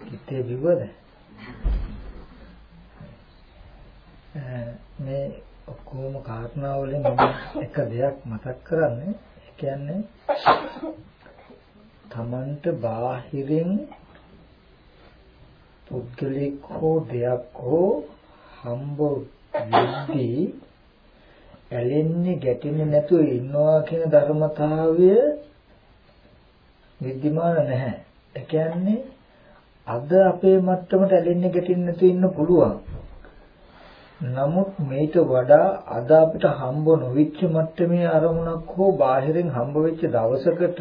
කිත්තේ බිව්වද? මේ ඔක්කොම කාරණා වලින් එක දෙයක් මතක් කරන්නේ ඒ කියන්නේ තමන්ට බාහිරින් පුද්ගලික හෝ දෙයක් හෝ හම්බ වෙද්දී ඇලෙන්නේ ගැටෙන්නේ නැතුව ඉන්නවා කියන ධර්මතාවය විද්‍යමාන නැහැ. ඒ කියන්නේ අද අපේ මට්ටමට ඇලෙන්නේ ගැටෙන්නේ නැතුව ඉන්න පුළුවන්. නමුත් මේට වඩා අද අපිට හම්බ නොවිච්ච මට්ටමේ අරමුණක් හෝ බාහිරින් හම්බ වෙච්ච දවසකට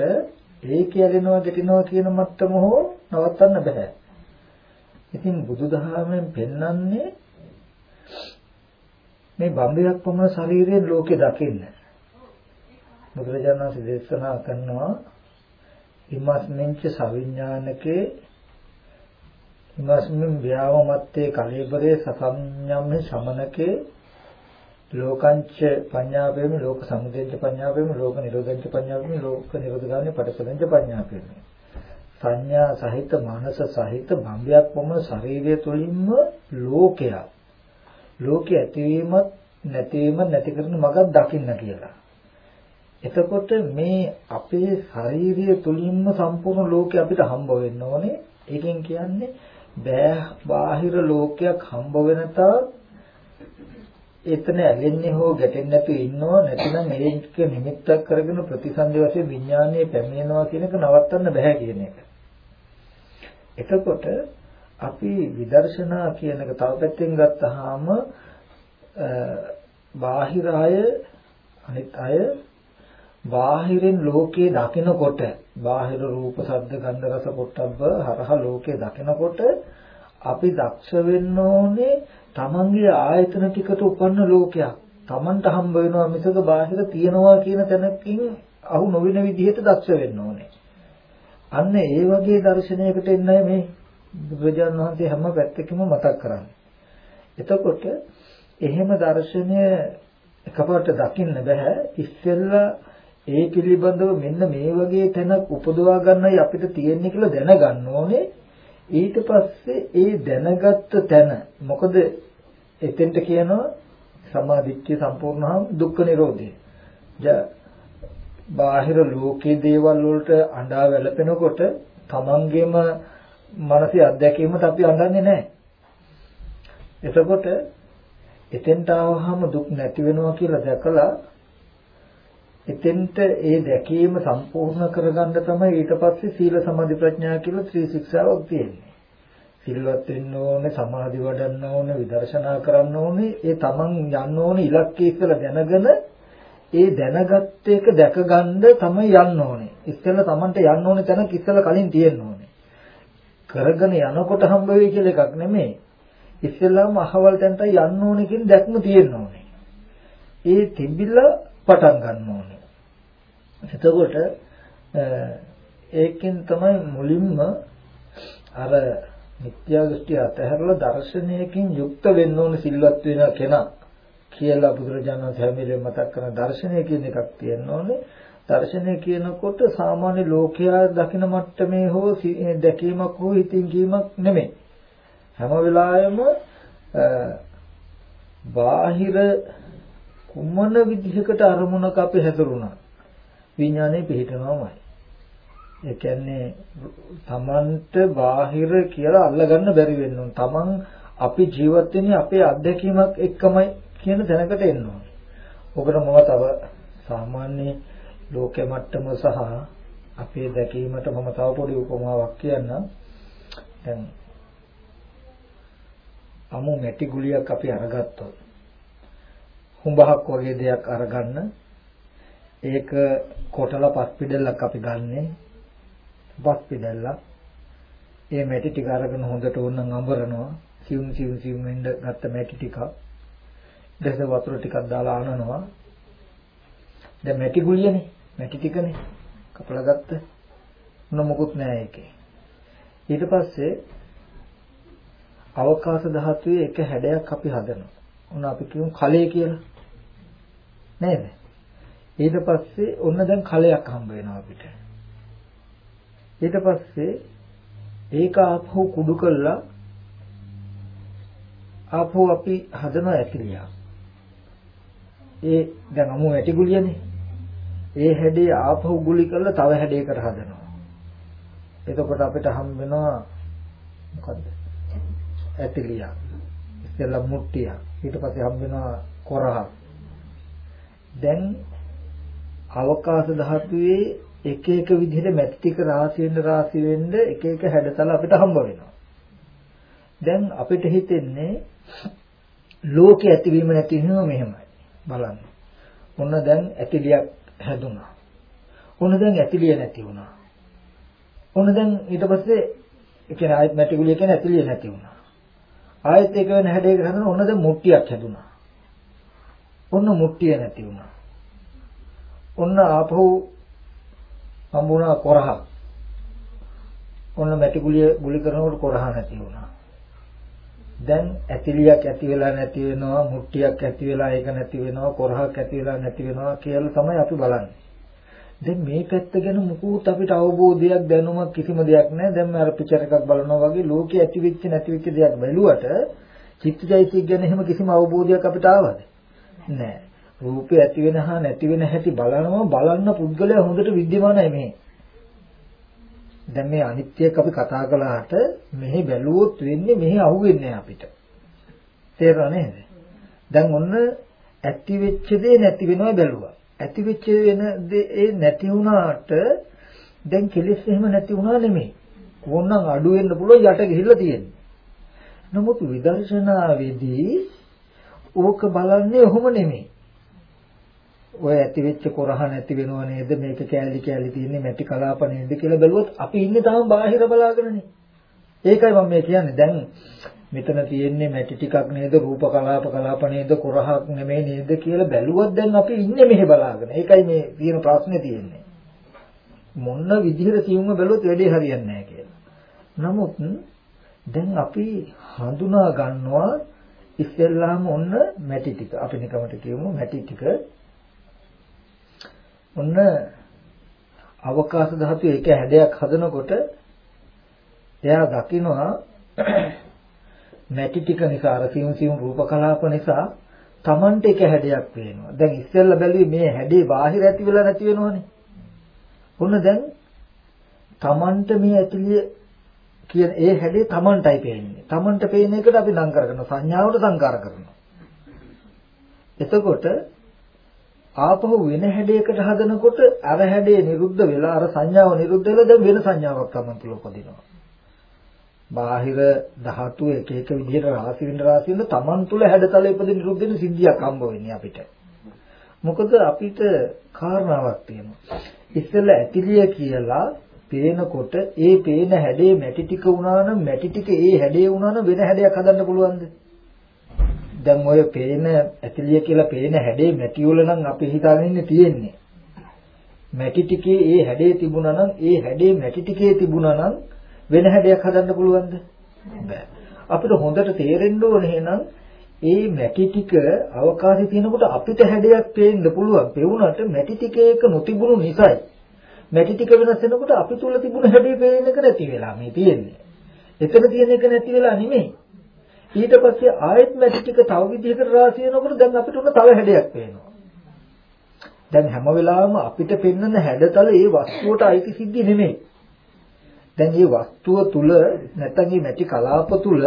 ඒ කියලෙනවා ගැටෙනවා කියන මට්ටම හෝ නවත්තන්න බෑ. ඉතින් බුදුදහමෙන් පෙන්වන්නේ මේ බම්බයක් පමණ ශරීරයෙන් ලෝකේ දකින්න. බුදුරජාණන් වහන්සේ දේශනා කරනවා ඉමස්මින්ච සවිඥානකේ ඉමස්මින් ව්‍යාවමත්තේ කලීබරේ සසඤ්ඤම්මේ සමනකේ ලෝකංච පඤ්ඤාපේමි ලෝක සමුදයංච පඤ්ඤාපේමි ලෝක නිරෝධංච පඤ්ඤාපේමි ලෝක නිරෝධගාමී පටිසදංච පඤ්ඤාපේමි සංඥා සහිත මානස සහිත භම්බයක් වම ශරීරය තුළින්ම ලෝකයක් ලෝකයේ ඇතිවීමත් නැතිවීමත් නැති කරන මගක් දකින්න කියලා. එතකොට මේ අපේ ශාරීරිය තුලින්ම සම්පූර්ණ ලෝකෙ අපිට හම්බ වෙන්න ඕනේ. ඒකෙන් කියන්නේ බාහිර ලෝකයක් හම්බ වෙන තාක් එතන ඇලෙන්නේ හෝ ගැටෙන්නේ නැතුව ඉන්නව නැතිනම් ඒක නිමිත්තක් කරගෙන ප්‍රතිසන්දි වශයෙන් විඥානයේ පැමිණෙනවා කියන එක නවත්තන්න බෑ කියන එක. එතකොට අපි විදර්ශනා කියන එක තව පැත්තෙන් ගත්තාම බාහිර අය අනිත් අය බාහිරින් ලෝකේ දකිනකොට බාහිර රූප ශබ්ද ගන්ධ රස පොට්ටබ්බ හරහා ලෝකේ දකිනකොට අපි දක්ෂ වෙන්න ඕනේ තමන්ගේ ආයතන ටිකට උපන්න ලෝකයක් තමන්ට හම්බ වෙනවා මිසක බාහිර තියනවා කියන තැනකින් අහු නොවන විදිහට දක්ෂ වෙන්න ඕනේ අන්න ඒ වගේ දර්ශනයකට එන්නයි මේ බුදුරජාණන් වහන්සේ හැම පැත්තකම මතක් කරන්නේ. එතකොට එහෙම දර්ශනය එකපාරට දකින්න බෑ. ඉස්සෙල්ලා ඒ පිළිබඳව මෙන්න මේ වගේ තැනක් උපදවා ගන්නයි අපිට තියෙන්නේ කියලා දැනගන්න ඕනේ. ඊට පස්සේ ඒ දැනගත්ත තැන මොකද එතෙන්ට කියනවා සමාධිත්‍ය සම්පූර්ණහම දුක්ඛ නිරෝධය. බාහිර ලෝකයේ දේවල් වලට අඬා වැළපෙනකොට තමන්ගේම මානසික අත්දැකීමට අපි අඬන්නේ නැහැ. එතකොට එතෙන්ට ආවහම දුක් නැති වෙනවා කියලා දැකලා එතෙන්ට ඒ දැකීම සම්පූර්ණ කරගන්න තමයි ඊට පස්සේ සීල සමාධි ප්‍රඥා කියලා ත්‍රි ශික්ෂාවක් තියෙන්නේ. සිල්වත් වෙන්න ඕනේ, සමාධි වඩන්න ඕනේ, විදර්ශනා කරන්න ඕනේ. ඒ තමන් යන්න ඕනේ ඉලක්කය කියලා දැනගෙන ඒ දැනගත් එක දැකගන්න තමයි යන්න ඕනේ. ඉස්සෙල්ලා තමන්ට යන්න ඕනේ තැනක ඉස්සෙල්ලා කලින් තියෙන්න ඕනේ. කරගෙන යනකොට හම්බ වෙයි කියලා එකක් නෙමෙයි. ඉස්සෙල්ලාම අහවල් තැනට යන්න ඕනේ කියන දැක්ම තියෙන්න ඕනේ. ඒ තිබිලා පටන් ගන්න ඕනේ. එතකොට ඒකෙන් තමයි මුලින්ම අර මිත්‍යා දෘෂ්ටි අතහැරලා දර්ශනයකින් යුක්ත වෙන්න ඕනේ සිල්වත් වෙන කෙනා කියලා බුදුරජාණන් වහන්සේ හැමෙලෙම මතක් කරන දර්ශනය කියන එකක් තියෙන්න ඕනේ. දර්ශනය කියනකොට සාමාන්‍ය ලෝකයා දකින මට්ටමේ හෝ දැකීමක් හෝ හිතින් කීමක් නෙමෙයි. හැම වෙලාවෙම බාහිර කුමන විදිහකට අරමුණක අපි හැදරුණා විඥානේ පිහිටනවාමයි. ඒ කියන්නේ තමන්ට බාහිර කියලා අල්ලගන්න බැරි වෙන්න ඕන. තමන් අපි ජීවත් වෙන්නේ අපේ අත්දැකීමක් එක්කමයි කියන දැනකට එන්න ඕනේ. ඔකට මම තව සාමාන්‍ය ලෝකෙ මට්ටම සහ අපේ දැකීමට මම තව පොඩි උපමාවක් කියන්නම්. දැන් අමු මැටි ගුලියක් අපි අරගත්තොත් හුඹහක් වගේ දෙයක් අරගන්න. ඒක කොටලා පස් පිටල්ලක් අපි ගන්නෙ. පස් පිටල්ලක් ඒ මැටි ටික අරගෙන හොඳට ඕනනම් අඹරනවා. සිවුම් සිවුම් සිවුම් වෙන්න ගත්ත මැටි ටික. දැස වතුර ටිකක් දාලා අනනවා. දැන් මැටි ගුලියනේ. මැටි ටිකනේ. කපලා ගත්ත. මොන මොකුත් නෑ ඒකේ. ඊට පස්සේ අවකාශ ධාතුවේ එක හැඩයක් අපි හදනවා. උන අපි කියමු කලයේ කියලා. නේද? ඊට පස්සේ ඔන්න දැන් කලයක් හම්බ වෙනවා අපිට. ඊට පස්සේ ඒක ආපහු කුඩු කළා ආපහු අපි හදන ඇතිලියක්. ඒ දැන් අමු ඇටි ගුලියනේ. ඒ හැඩේ ආපහු ගුලි කරලා තව හැඩයකට හදනවා. එතකොට අපිට හම් වෙනවා මොකද්ද? ඇතිලියක්. ඉස්සෙල්ලා මුට්ටියක්. ඊට පස්සේ හම් වෙනවා කොරහක්. දැන් අවකාශ ධාතුවේ එක එක විදිහට මැටි ටික රාශි වෙන්න රාශි වෙන්න එක එක හැඩතල අපිට හම්බ වෙනවා. දැන් අපිට හිතෙන්නේ ලෝකේ ඇතිවීම නැතිවීම මෙහෙමයි. බලන්න. ඔන්න දැන් ඇතිලියක් හැදුනා. ඔන්න දැන් ඇතිලිය නැති වුණා. ඔන්න දැන් ඊට පස්සේ ඒ කියන්නේ ආයත් මැටි ගුලිය කියන්නේ ඇතිලිය නැති වුණා. ආයත් එක වෙන හැඩයකට හදන ඔන්න දැන් මුට්ටියක් හැදුනා. ඔන්න මුට්ටිය නැති වුණා. ඔන්න ආපහු හම්බුණා කොරහ. ඔන්න මැටි ගුලිය ගුලි කරනකොට කොරහ නැති වුණා. දැන් ඇතිලියක් ඇති වෙලා නැති වෙනවා මුට්ටියක් ඇති වෙලා ඒක නැති වෙනවා කොරහක් ඇති වෙලා නැති වෙනවා කියලා තමයි අපි බලන්නේ. දැන් මේ පැත්ත ගැන මුකුත් අපිට අවබෝධයක් දැනුමක් කිසිම දෙයක් නැහැ. දැන් අර පිචර් එකක් බලනවා වගේ ලෝකේ ඇති වෙච්ච නැති වෙච්ච දෙයක් බැලුවට චිත්තජෛතික ගැන එහෙම කිසිම අවබෝධයක් අපිට ආවද? නැහැ. රූපේ ඇති වෙන හා නැති වෙන හැටි බලනවා බලන්න පුද්ගලයා හොඳට විද්‍යමානයි මේ. දැන් මේ අනිත්‍යයක් අපි කතා කළාට මෙහි බැලුවොත් වෙන්නේ මෙහි අහුවෙන්නේ අපිට. තේරුණා නේද? දැන් ඔන්න ඇති වෙච්ච දේ නැති වෙනවා බැලුවා. ඇති වෙච්ච වෙන දේ නැති වුණාට දැන් කෙලෙස් එහෙම නැති වුණා නෙමෙයි. ඕනනම් අඩු වෙන්න පුළුවන් යට ගිහිල්ලා තියෙන්නේ. නමුත් විදර්ශනාවේදී ඕක බලන්නේ ඔහොම නෙමෙයි. ඔය ඇති වෙච්ච කොරහ නැති වෙනව නේද මේක කෑලි කෑලි තියෙන්නේ මැටි කලාප නේද කියලා බැලුවොත් අපි ඉන්නේ තාම බාහිර බලාගෙනනේ. ඒකයි මම මේ කියන්නේ දැන් මෙතන තියෙන්නේ මැටි ටිකක් නේද රූප කලාප කලාප නේද කොරහක් නෙමෙයි නේද කියලා බැලුවොත් දැන් අපි ඉන්නේ මෙහෙ බලාගෙන. ඒකයි මේ තියෙන ප්‍රශ්නේ තියෙන්නේ. මොන විදිහට සියුම්ව බැලුවොත් වැඩේ හරියන්නේ නැහැ කියලා. නමුත් දැන් අපි හඳුනා ගන්නවා ඉස්සෙල්ලාම ඔන්න මැටි ටික අපි නිකමට කියමු මැටි ටික ඔන්න අවකාශ ධාතු එක හැඩයක් හදනකොට එයා දකිනවා මැටි ටික නිසා අර සියුම් සියුම් රූප කලාප නිසා Tamante එක හැඩයක් පේනවා. දැන් ඉස්සෙල්ලා බැලුවේ මේ හැඩේ බාහිර ඇති වෙලා නැති වෙනවනේ. ඔන්න දැන් Tamante මේ ඇතුළේ කියන ඒ හැඩේ Tamanටයි පේන්නේ. Tamante පේන එකට අපි නම් කරගෙන සංඥාවට සංකාර කරනවා. එතකොට ආපහු වෙන හැඩයකට හදනකොට අර හැඩේ නිරුද්ධ වෙලා අර සංඥාව නිරුද්ධ වෙලා දැන් වෙන සංඥාවක් Taman තුල උපදිනවා. බාහිර ධාතු එක එක විදිහට රාශි වෙන රාශි වෙන Taman තුල හැඩතල ඉපදෙන නිරුද්ධ වෙන සිද්ධියක් හම්බ වෙන්නේ අපිට. මොකද අපිට කාරණාවක් තියෙනවා. ඉස්සෙල්ලා ඇතිලිය කියලා පේනකොට ඒ පේන හැඩේ මැටි ටික වුණා නම් මැටි ටික ඒ හැඩේ වුණා නම් වෙන හැඩයක් හදන්න පුළුවන්ද? දැන් ඔය පේන ඇතිලිය කියලා පේන හැඩේ මැටි වල නම් අපි හිතාගෙන ඉන්නේ තියෙන්නේ. මැටි ටිකේ ඒ හැඩේ තිබුණා නම් ඒ හැඩේ මැටි ටිකේ තිබුණා නම් වෙන හැඩයක් හදන්න පුළුවන්ද? බෑ. අපිට හොඳට තේරෙන්න ඕනේ එහෙනම් ඒ මැටි ටික අවකාශයේ තියෙනකොට අපිට හැඩයක් පේන්න පුළුවන්. පෙවුනට මැටි ටික එක නොතිබුණු නිසායි. මැටි ටික වෙනස් වෙනකොට අපි තුල තිබුණ හැඩේ පේන එක නැති වෙලා මේ තියෙන්නේ. එතන තියෙන එක නැති වෙලා නෙමෙයි. ඊට පස්සේ ආයෙත් මැටි ටික තව විදිහකට රාශි වෙනකොට දැන් අපිට උන තව හැඩයක් පේනවා. දැන් හැම වෙලාවෙම අපිට පෙන්වන හැඩතල ඒ වස්තුවට අයිති සිද්ධි නෙමෙයි. දැන් මේ වස්තුව තුල නැත්නම් මේ මැටි කලාප තුල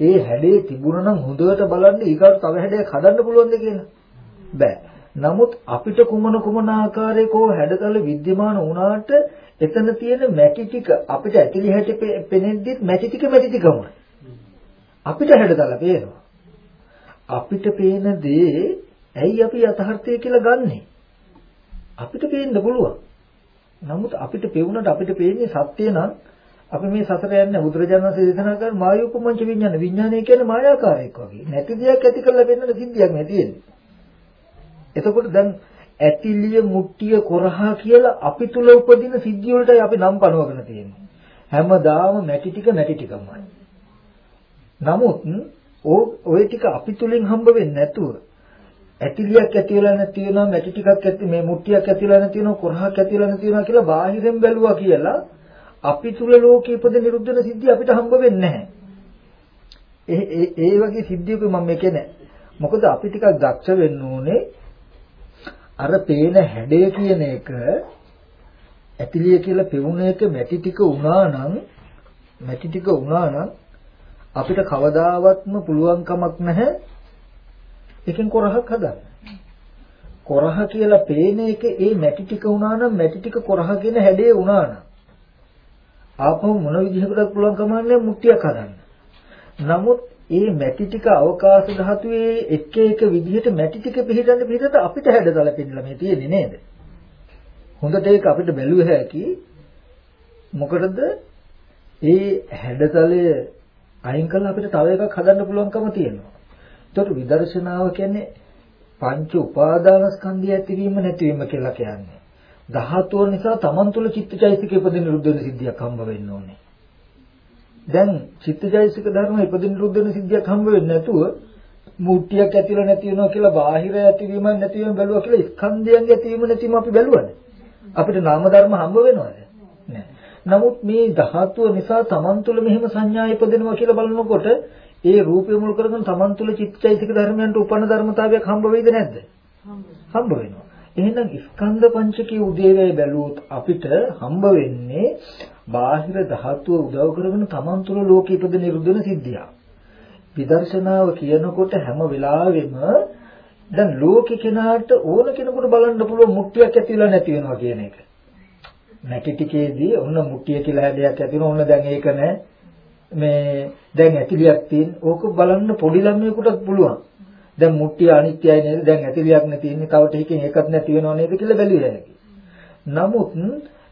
ඒ හැඩේ තිබුණා නම් හොඳට බලන්න ඊගාට තව හැඩයක් හදන්න පුළුවන්ද කියලා. බෑ. නමුත් අපිට කුමන කුමන ආකාරයකෝ හැඩතල विद्यमान වුණාට එතන තියෙන මැටි ටික අපිට ඇතිලි හැටි පෙනෙද්දිත් මැටි ටික මැටි ටිකමයි. අපිට හැඩතල පේනවා. අපිට පේන දේ ඇයි අපි යථාර්ථය කියලා ගන්නෙ? අපිට පේන්න පුළුවන්. නමුත් අපිට පෙවුනට අපිට පේන්නේ සත්‍ය නම් අපි මේ සසර යන්නේ බුදුරජාණන් වහන්සේ දේශනා කරන මායූපමංච විඥාන විඥානය කියන්නේ මායාකාරයක් වගේ. නැති දෙයක් ඇති කරලා පෙන්වන සිද්ධියක් නේ තියෙන්නේ. එතකොට දැන් ඇතිලිය මුට්ටිය කොරහා කියලා අපි තුල උපදින සිද්ධිය වලටයි අපි නම් පනවගෙන තියෙන්නේ. හැමදාම මැටි ටික මැටි ටිකමයි. නමුත් ওই ටික අපි තුලින් හම්බ වෙන්නේ නැතුව ඇතිලියක් ඇති වෙලා නැති වෙනවා මැටි ටිකක් ඇති මේ මුට්ටියක් ඇති වෙලා නැති වෙනවා කොරහක් ඇති වෙලා නැති වෙනවා කියලා බාහිරෙන් බැලුවා කියලා අපි තුල ලෝකේ ඉපද නිරුද්ධ වෙන සිද්ධිය අපිට හම්බ වෙන්නේ නැහැ. ඒ ඒ වගේ සිද්ධියක මම මේකේ නැහැ. මොකද අපි ටිකක් දක්ෂ වෙන්න ඕනේ අර පේන හැඩය කියන එක ඇතිලිය කියලා පෙවුන එක මැටි ටික වුණා නම් මැටි ටික වුණා නම් අපිට කවදාවත්ම පුළුවන් කමක් නැහැ එකෙන් කොරහක් හදන්න. කොරහ කියලා පේන එක ඒ මැටි ටික වුණා නම් මැටි ටික කොරහ කියන හැඩේ වුණා නම් ආපහු මොන විදිහකටත් පුළුවන් කමන්නේ මුට්ටියක් හදන්න. නමුත් ඒ මැටි ටික අවකාශ ධාතුවේ එක එක විදිහට මැටි ටික පිළිදන්න පිළිදට අපිට හැඩතල පෙන්නලා මේ තියෙන්නේ නේද? හොඳට ඒක අපිට බැලුව හැකි මොකටද ඒ හැඩතලය අයින් කළා අපිට තව එකක් හදන්න පුළුවන්කම තියෙනවා. ඒතකොට විදර්ශනාව කියන්නේ පංච උපාදානස්කන්ධය ඇතිවීම නැතිවීම කියලා කියන්නේ. ධාතුව නිසා Taman තුල චිත්තචෛතසික ඉපදෙන රුද්ධ වෙන සිද්ධියක් හම්බ වෙන්න ඕනේ. දැන් චිත්තචෛතසික ධර්ම ඉපදෙන රුද්ධ වෙන සිද්ධියක් හම්බ වෙන්නේ නැතුව මුට්ටියක් ඇතිලා නැති වෙනවා කියලා බාහිර ඇතිවීම නැතිවීම බැලුවා කියලා ස්කන්ධයන්ගේ ඇතිවීම නැතිවීම අපි බැලුවද? අපිට නාම ධර්ම හම්බ වෙනවද? නෑ. නමුත් මේ ධාතුව නිසා Taman තුල මෙහෙම සංඥා ඉපදෙනවා කියලා බලනකොට ඒ රූපය මුල් කරගෙන Taman තුල චිත්තචෛතසික ධර්මයන්ට උපන්න ධර්මතාවයක් හම්බ වෙයිද නැද්ද? හම්බ වෙනවා. එහෙනම් ස්කන්ධ පංචකයේ උදේවැය බැලුවොත් අපිට හම්බ වෙන්නේ බාහිර ධාතුව උදව් කරගෙන Taman තුල ලෝක ඉපද නිරුද්ධන සිද්ධියක්. විදර්ශනාව කියනකොට හැම වෙලාවෙම දැන් ලෝකේ කෙනාට ඕන කෙනෙකුට බලන්න පුළුවන් මුක්තියක් ඇතිලා නැති වෙනවා කියන එක. නැටි ටිකේදී ඔන්න මුක්තිය කියලා හැඩයක් ඇති වෙනවා. ඔන්න දැන් ඒක නෑ. මේ දැන් ඇතිලියක් තියෙන ඕක බලන්න පොඩි ළමයෙකුටත් පුළුවන්. දැන් මුට්ටිය අනිත්‍යයි නේද? දැන් ඇතිලියක් නේ තියෙන්නේ. තව ටිකකින් ඒකත් නැති වෙනව නේද කියලා බැලුවේ හැකි. නමුත්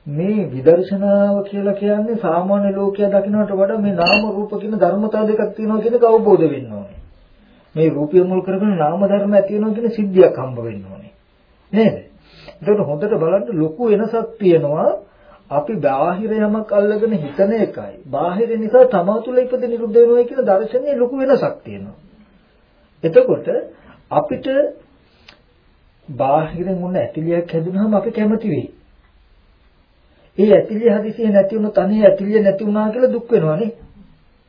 මේ විදර්ශනාව කියලා කියන්නේ සාමාන්‍ය ලෝකයා දකින්නට වඩා මේ නාම රූප කියන ධර්මතාව දෙකක් තියෙනවා කියන එක අවබෝධ වෙන්න ඕනේ. මේ රූපය මුල් කරගෙන නාම ධර්ම ඇති වෙනවා කියන සිද්ධියක් හම්බ වෙන්න ඕනේ. නේද? ඒකට හොඳට බලන්න ලොකු වෙනසක් තියෙනවා අපි බාහිර යමක් අල්ලගෙන හිතන එකයි. බාහිර නිසා තමා තුළ ඉපද නිරුද්ධ වෙනවා කියන දර්ශනයේ ලොකු වෙනසක් තියෙනවා. එතකොට අපිට බාහිරින් මොන ඇතිලියක් හැදුනහම අපි කැමති වෙයි. ඒ ඇතිලිය හදිසියෙ නැති වුණොත් අනේ ඇතිලිය නැති වුණා කියලා දුක් වෙනවනේ.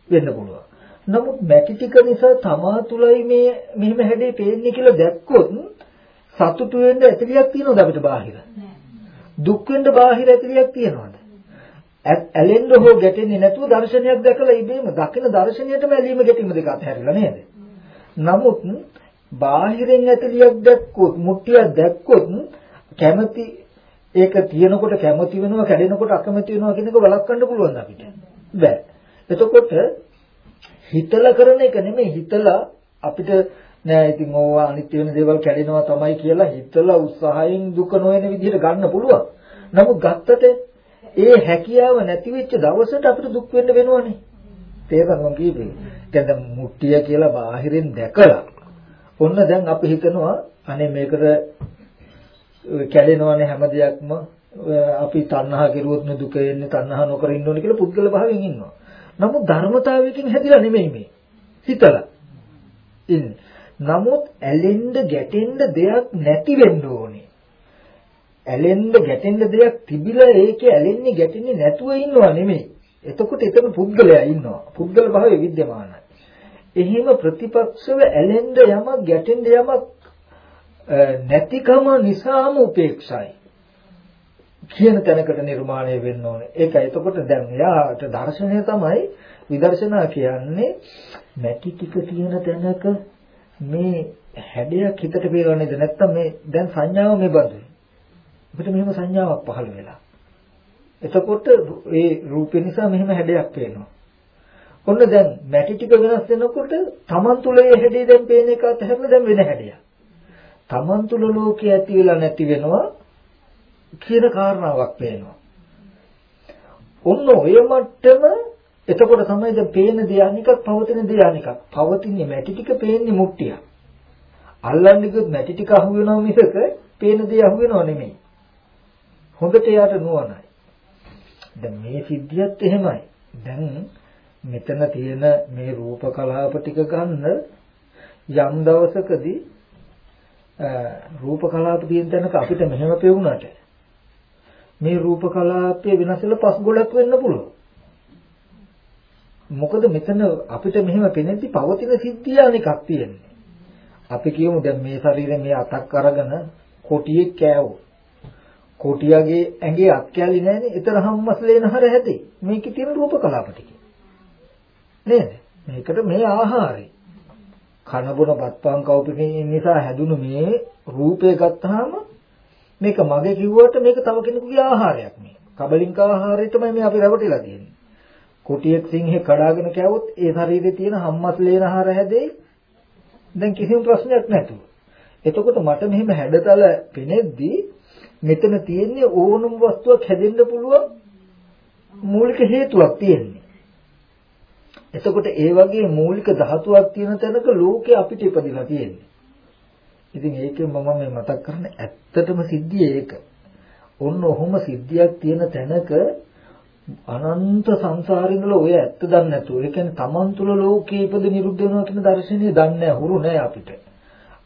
වෙන්න පුළුවන්. නමුත් මැටි ටික නිසා තමා තුලයි මේ මෙහෙම හැඩේ පේන්නේ කියලා දැක්කොත් සතුටු වෙන්න ඇතිලියක් තියෙනවද අපිට බාහිර? දුක් වෙන්න බාහිර ඇතිලියක් තියෙනවද? ඇලෙන්න හෝ ගැටෙන්නේ නැතුව දර්ශනයක් දැකලා ඉබේම දකින දර්ශනයටම ඇලීම ගැටීම දෙක අතහැරලා නේද? නමුත් බාහිරින් ඇතිලියක් දැක්කොත් මුට්ටියක් දැක්කොත් කැමැති ඒක තියෙනකොට කැමති වෙනවා කැඩෙනකොට අකමැති වෙනවා කියන එක වළක්වන්න පුළුවන් අපිට? බෑ. එතකොට හිතලා කරන එක නෙමෙයි හිතලා අපිට නෑ ඉතින් ඕවා අනිත්‍ය වෙන දේවල් කැඩෙනවා තමයි කියලා හිතලා උත්සාහයෙන් දුක නොවන විදිහට ගන්න පුළුවන්. නමුත් ගත්තට ඒ හැකියාව නැති වෙච්ච දවසට අපිට දුක් වෙන්න වෙනවනේ. තේරෙනවද කීපේ දැන් දැන් මුට්ටිය කියලා බාහිරින් දැකලා ඔන්න දැන් අපි හිතනවා අනේ මේකට කැඩෙනවනේ හැම දෙයක්ම අපි තණ්හා කෙරුවොත් නේ දුක එන්නේ තණ්හා නොකර ඉන්න ඕනේ කියලා පුද්ගල භාවයෙන් ඉන්නවා. නමුත් ධර්මතාවයකින් හැදිලා නෙමෙයි මේ. හිතලා ඉන්නේ. නමුත් ඇලෙන්න ගැටෙන්න දෙයක් නැති වෙන්න ඕනේ. ඇලෙන්න ගැටෙන්න දෙයක් තිබිලා ඒකේ ඇලෙන්නේ ගැටෙන්නේ නැතුව ඉන්නවා නෙමෙයි. එතකොට එතන පුද්ගලයා ඉන්නවා. පුද්ගල භාවය विद्यමානයි. එහෙම ප්‍රතිපක්ෂව ඇලෙන්න යමක් ගැටෙන්න යමක් නැතිකම නිසාම උපේක්ෂයි කියන තැනකට නිර්මාණය වෙන්න ඕනේ. ඒකයි. එතකොට දැන් යාට දර්ශනය තමයි විදර්ශනා කියන්නේ නැටි ටික තියෙන තැනක මේ හැඩයක් හිතට පේනවද නැත්නම් මේ දැන් සංඥාව මේ බඳුයි. අපිට මෙහෙම සංඥාවක් පහළ වෙලා. එතකොට ඒ රූපේ නිසා මෙහෙම හැඩයක් පේනවා. ඔන්න දැන් මැටි ටික වෙනස් වෙනකොට Taman තුල ඒ හැඩේ දැන් පේන එක අතහැරලා දැන් වෙන හැඩයක්. Taman තුල ලෝකේ ඇති වෙලා නැති වෙනවා කියන කාරණාවක් පේනවා. ඔන්න ඔය මට්ටම එතකොට තමයි දැන් පේන ධානිකක් පවතින ධානිකක්. පවතින්නේ මැටි ටික පේන්නේ මුට්ටියක්. අල්ලන්නේ කිව්වොත් මැටි ටික අහු වෙනවා මිසක පේන දේ අහු වෙනව නෙමෙයි. හොඳට යාට නුවණයි. දැන් මේ සිද්ධියත් එහෙමයි. දැන් මෙතන තියෙන මේ රූප කලාප ටික ගන්න යම් දවසකදී රූප කලාප තියෙන තැනක අපිට මෙහෙම පෙවුනට මේ රූප කලාපය වෙනස් වෙලා පස් ගොඩක් වෙන්න පුළුවන්. මොකද මෙතන අපිට මෙහෙම පෙනෙද්දි පවතින සිද්ධිය අනිකක් තියෙන්නේ. අපි කියමු දැන් මේ ශරීරේ මේ අතක් අරගෙන කොටියෙක් කෑවෝ. කොටියගේ ඇඟේ අත් කැලි නැහැනේ. ඒතර හම්මස්ලේ නහර හැදේ. මේකේ තියෙන රූප කලාප ටික. නේද? මේකට මේ ආහාරය. කන බොන බත්පාන් කවුපකින් නිසා හැදුණු මේ රූපය ගත්තාම මේක මගේ කිව්වට මේක තව කෙනෙකුගේ ආහාරයක් මේ. කබලින්ක ආහාරය තමයි මේ අපි රැවටිලා තියෙන්නේ. කුටියක් සිංහෙ කඩාගෙන කෑවොත් ඒ ශරීරේ තියෙන හම්මස් ලේනහර හැදෙයි. දැන් කිසිම ප්‍රශ්නයක් නැතුව. එතකොට මට මෙහෙම හැඩතල පෙනෙද්දී මෙතන තියෙන්නේ ඕනම වස්තුවක් හැදෙන්න පුළුවන් මූලික හේතුවක් තියෙන්නේ. එතකොට ඒ වගේ මූලික ධාතුවක් තියෙන තැනක ලෝකේ අපිට ඉපදිලා තියෙන්නේ. ඉතින් ඒකෙන් මම මේ මතක් කරන්නේ ඇත්තටම සිද්ධිය ඒක. ඔන්න ඔහොම සිද්ධියක් තියෙන තැනක අනන්ත සංසාරින්වල ඔය ඇත්ත දන්නේ නැතුව ඒ කියන්නේ තමන් තුළ ලෝකේ ඉපද නිරුද්ධ වෙනවා කියන දර්ශනය දන්නේ නැහැ හුරු නැහැ අපිට.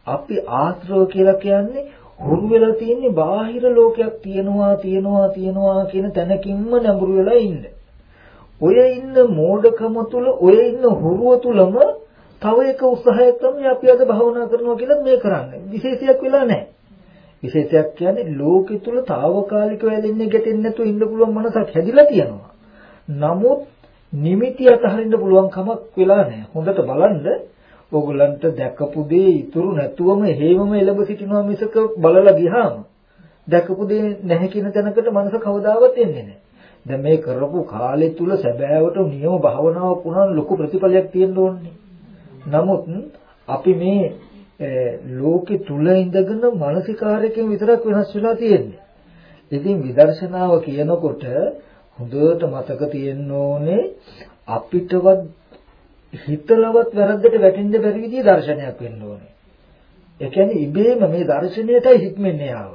අපි ආශ්‍රව කියලා කියන්නේ හුරු වෙලා තියෙන්නේ බාහිර ලෝකයක් තියෙනවා තියෙනවා තියෙනවා කියන තැනකින්ම නැඹුරු වෙලා ඉන්නේ. ඔය ඉන්න මෝඩකම තුල ඔය ඉන්න හුරුව තුලම තව එක උත්සාහයක් තමයි අපි අද භවනා කරනවා කියලා මේ කරන්නේ. විශේෂයක් වෙලා නැහැ. විශේෂයක් කියන්නේ ලෝකෙ තුල తాවකාලිකව ඇලෙන්නේ ගැටෙන්නේ නැතුව ඉන්න පුළුවන් මනසක් හැදිලා තියෙනවා. නමුත් නිමිති අතහරින්න පුළුවන් කමක් වෙලා නැහැ. හොඳට බලන්න ඕගොල්ලන්ට දැකපු දේ ඉතුරු නැතුවම හේමම එළඹ සිටිනවා මිසක බලලා ගියාම දැකපු දේ නැහැ කියන තැනකට මනස කවදාවත් එන්නේ නැහැ. දැන් මේ කරපු කාලය තුල සැබෑවට නියම භාවනාවක් වුණා ලොකු ප්‍රතිඵලයක් තියෙන්න ඕනේ. නමුත් අපි මේ ලෝකෙ තුල ඉඳගෙන මානසිකාරයෙන් විතරක් වෙනස් වෙලා තියෙන්නේ. ඉතින් විදර්ශනාව කියනකොට හොඳට මතක තියෙන්න ඕනේ අපිටවත් හිතලවත් වැරද්දට වැටෙන්න බැරි විදිහේ දර්ශනයක් වෙන්න ඕනේ. ඒ කියන්නේ ඉබේම මේ දර්ශනයටයි හික්මන්නේ ආව.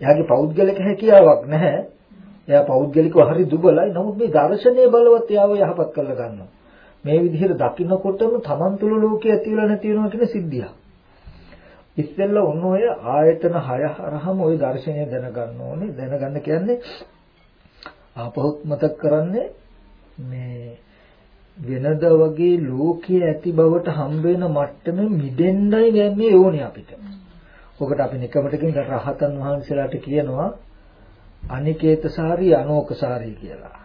එයාගේ පෞද්ගලික හැකියාවක් නැහැ. එයා පෞද්ගලිකව හරි දුබලයි. නමුත් මේ දර්ශනීය බලවත් එයාව යහපත් කරලා ගන්නවා. මේ විදිහට දකින්නකොටම Taman තුල ලෝකයේ ඇති වෙලා නැති වෙනවා කියන සිද්ධියක්. ඉස්සෙල්ලා ඔන්න ඔය ආයතන 6 හරහම ওই දර්ශනය දැනගන්න ඕනේ. දැනගන්න කියන්නේ ආපහුත් මතක් කරන්නේ මේ වෙනද වගේ ලෝකයේ ඇති බවට හම්බ වෙන මට්ටමේ මිදෙන්නයි යන්නේ ඕනේ අපිට. ඔකට අපි නිකමටකින් රහතන් වහන්සේලාට කියනවා අනිකේතසාරී අනෝකසාරී කියලා.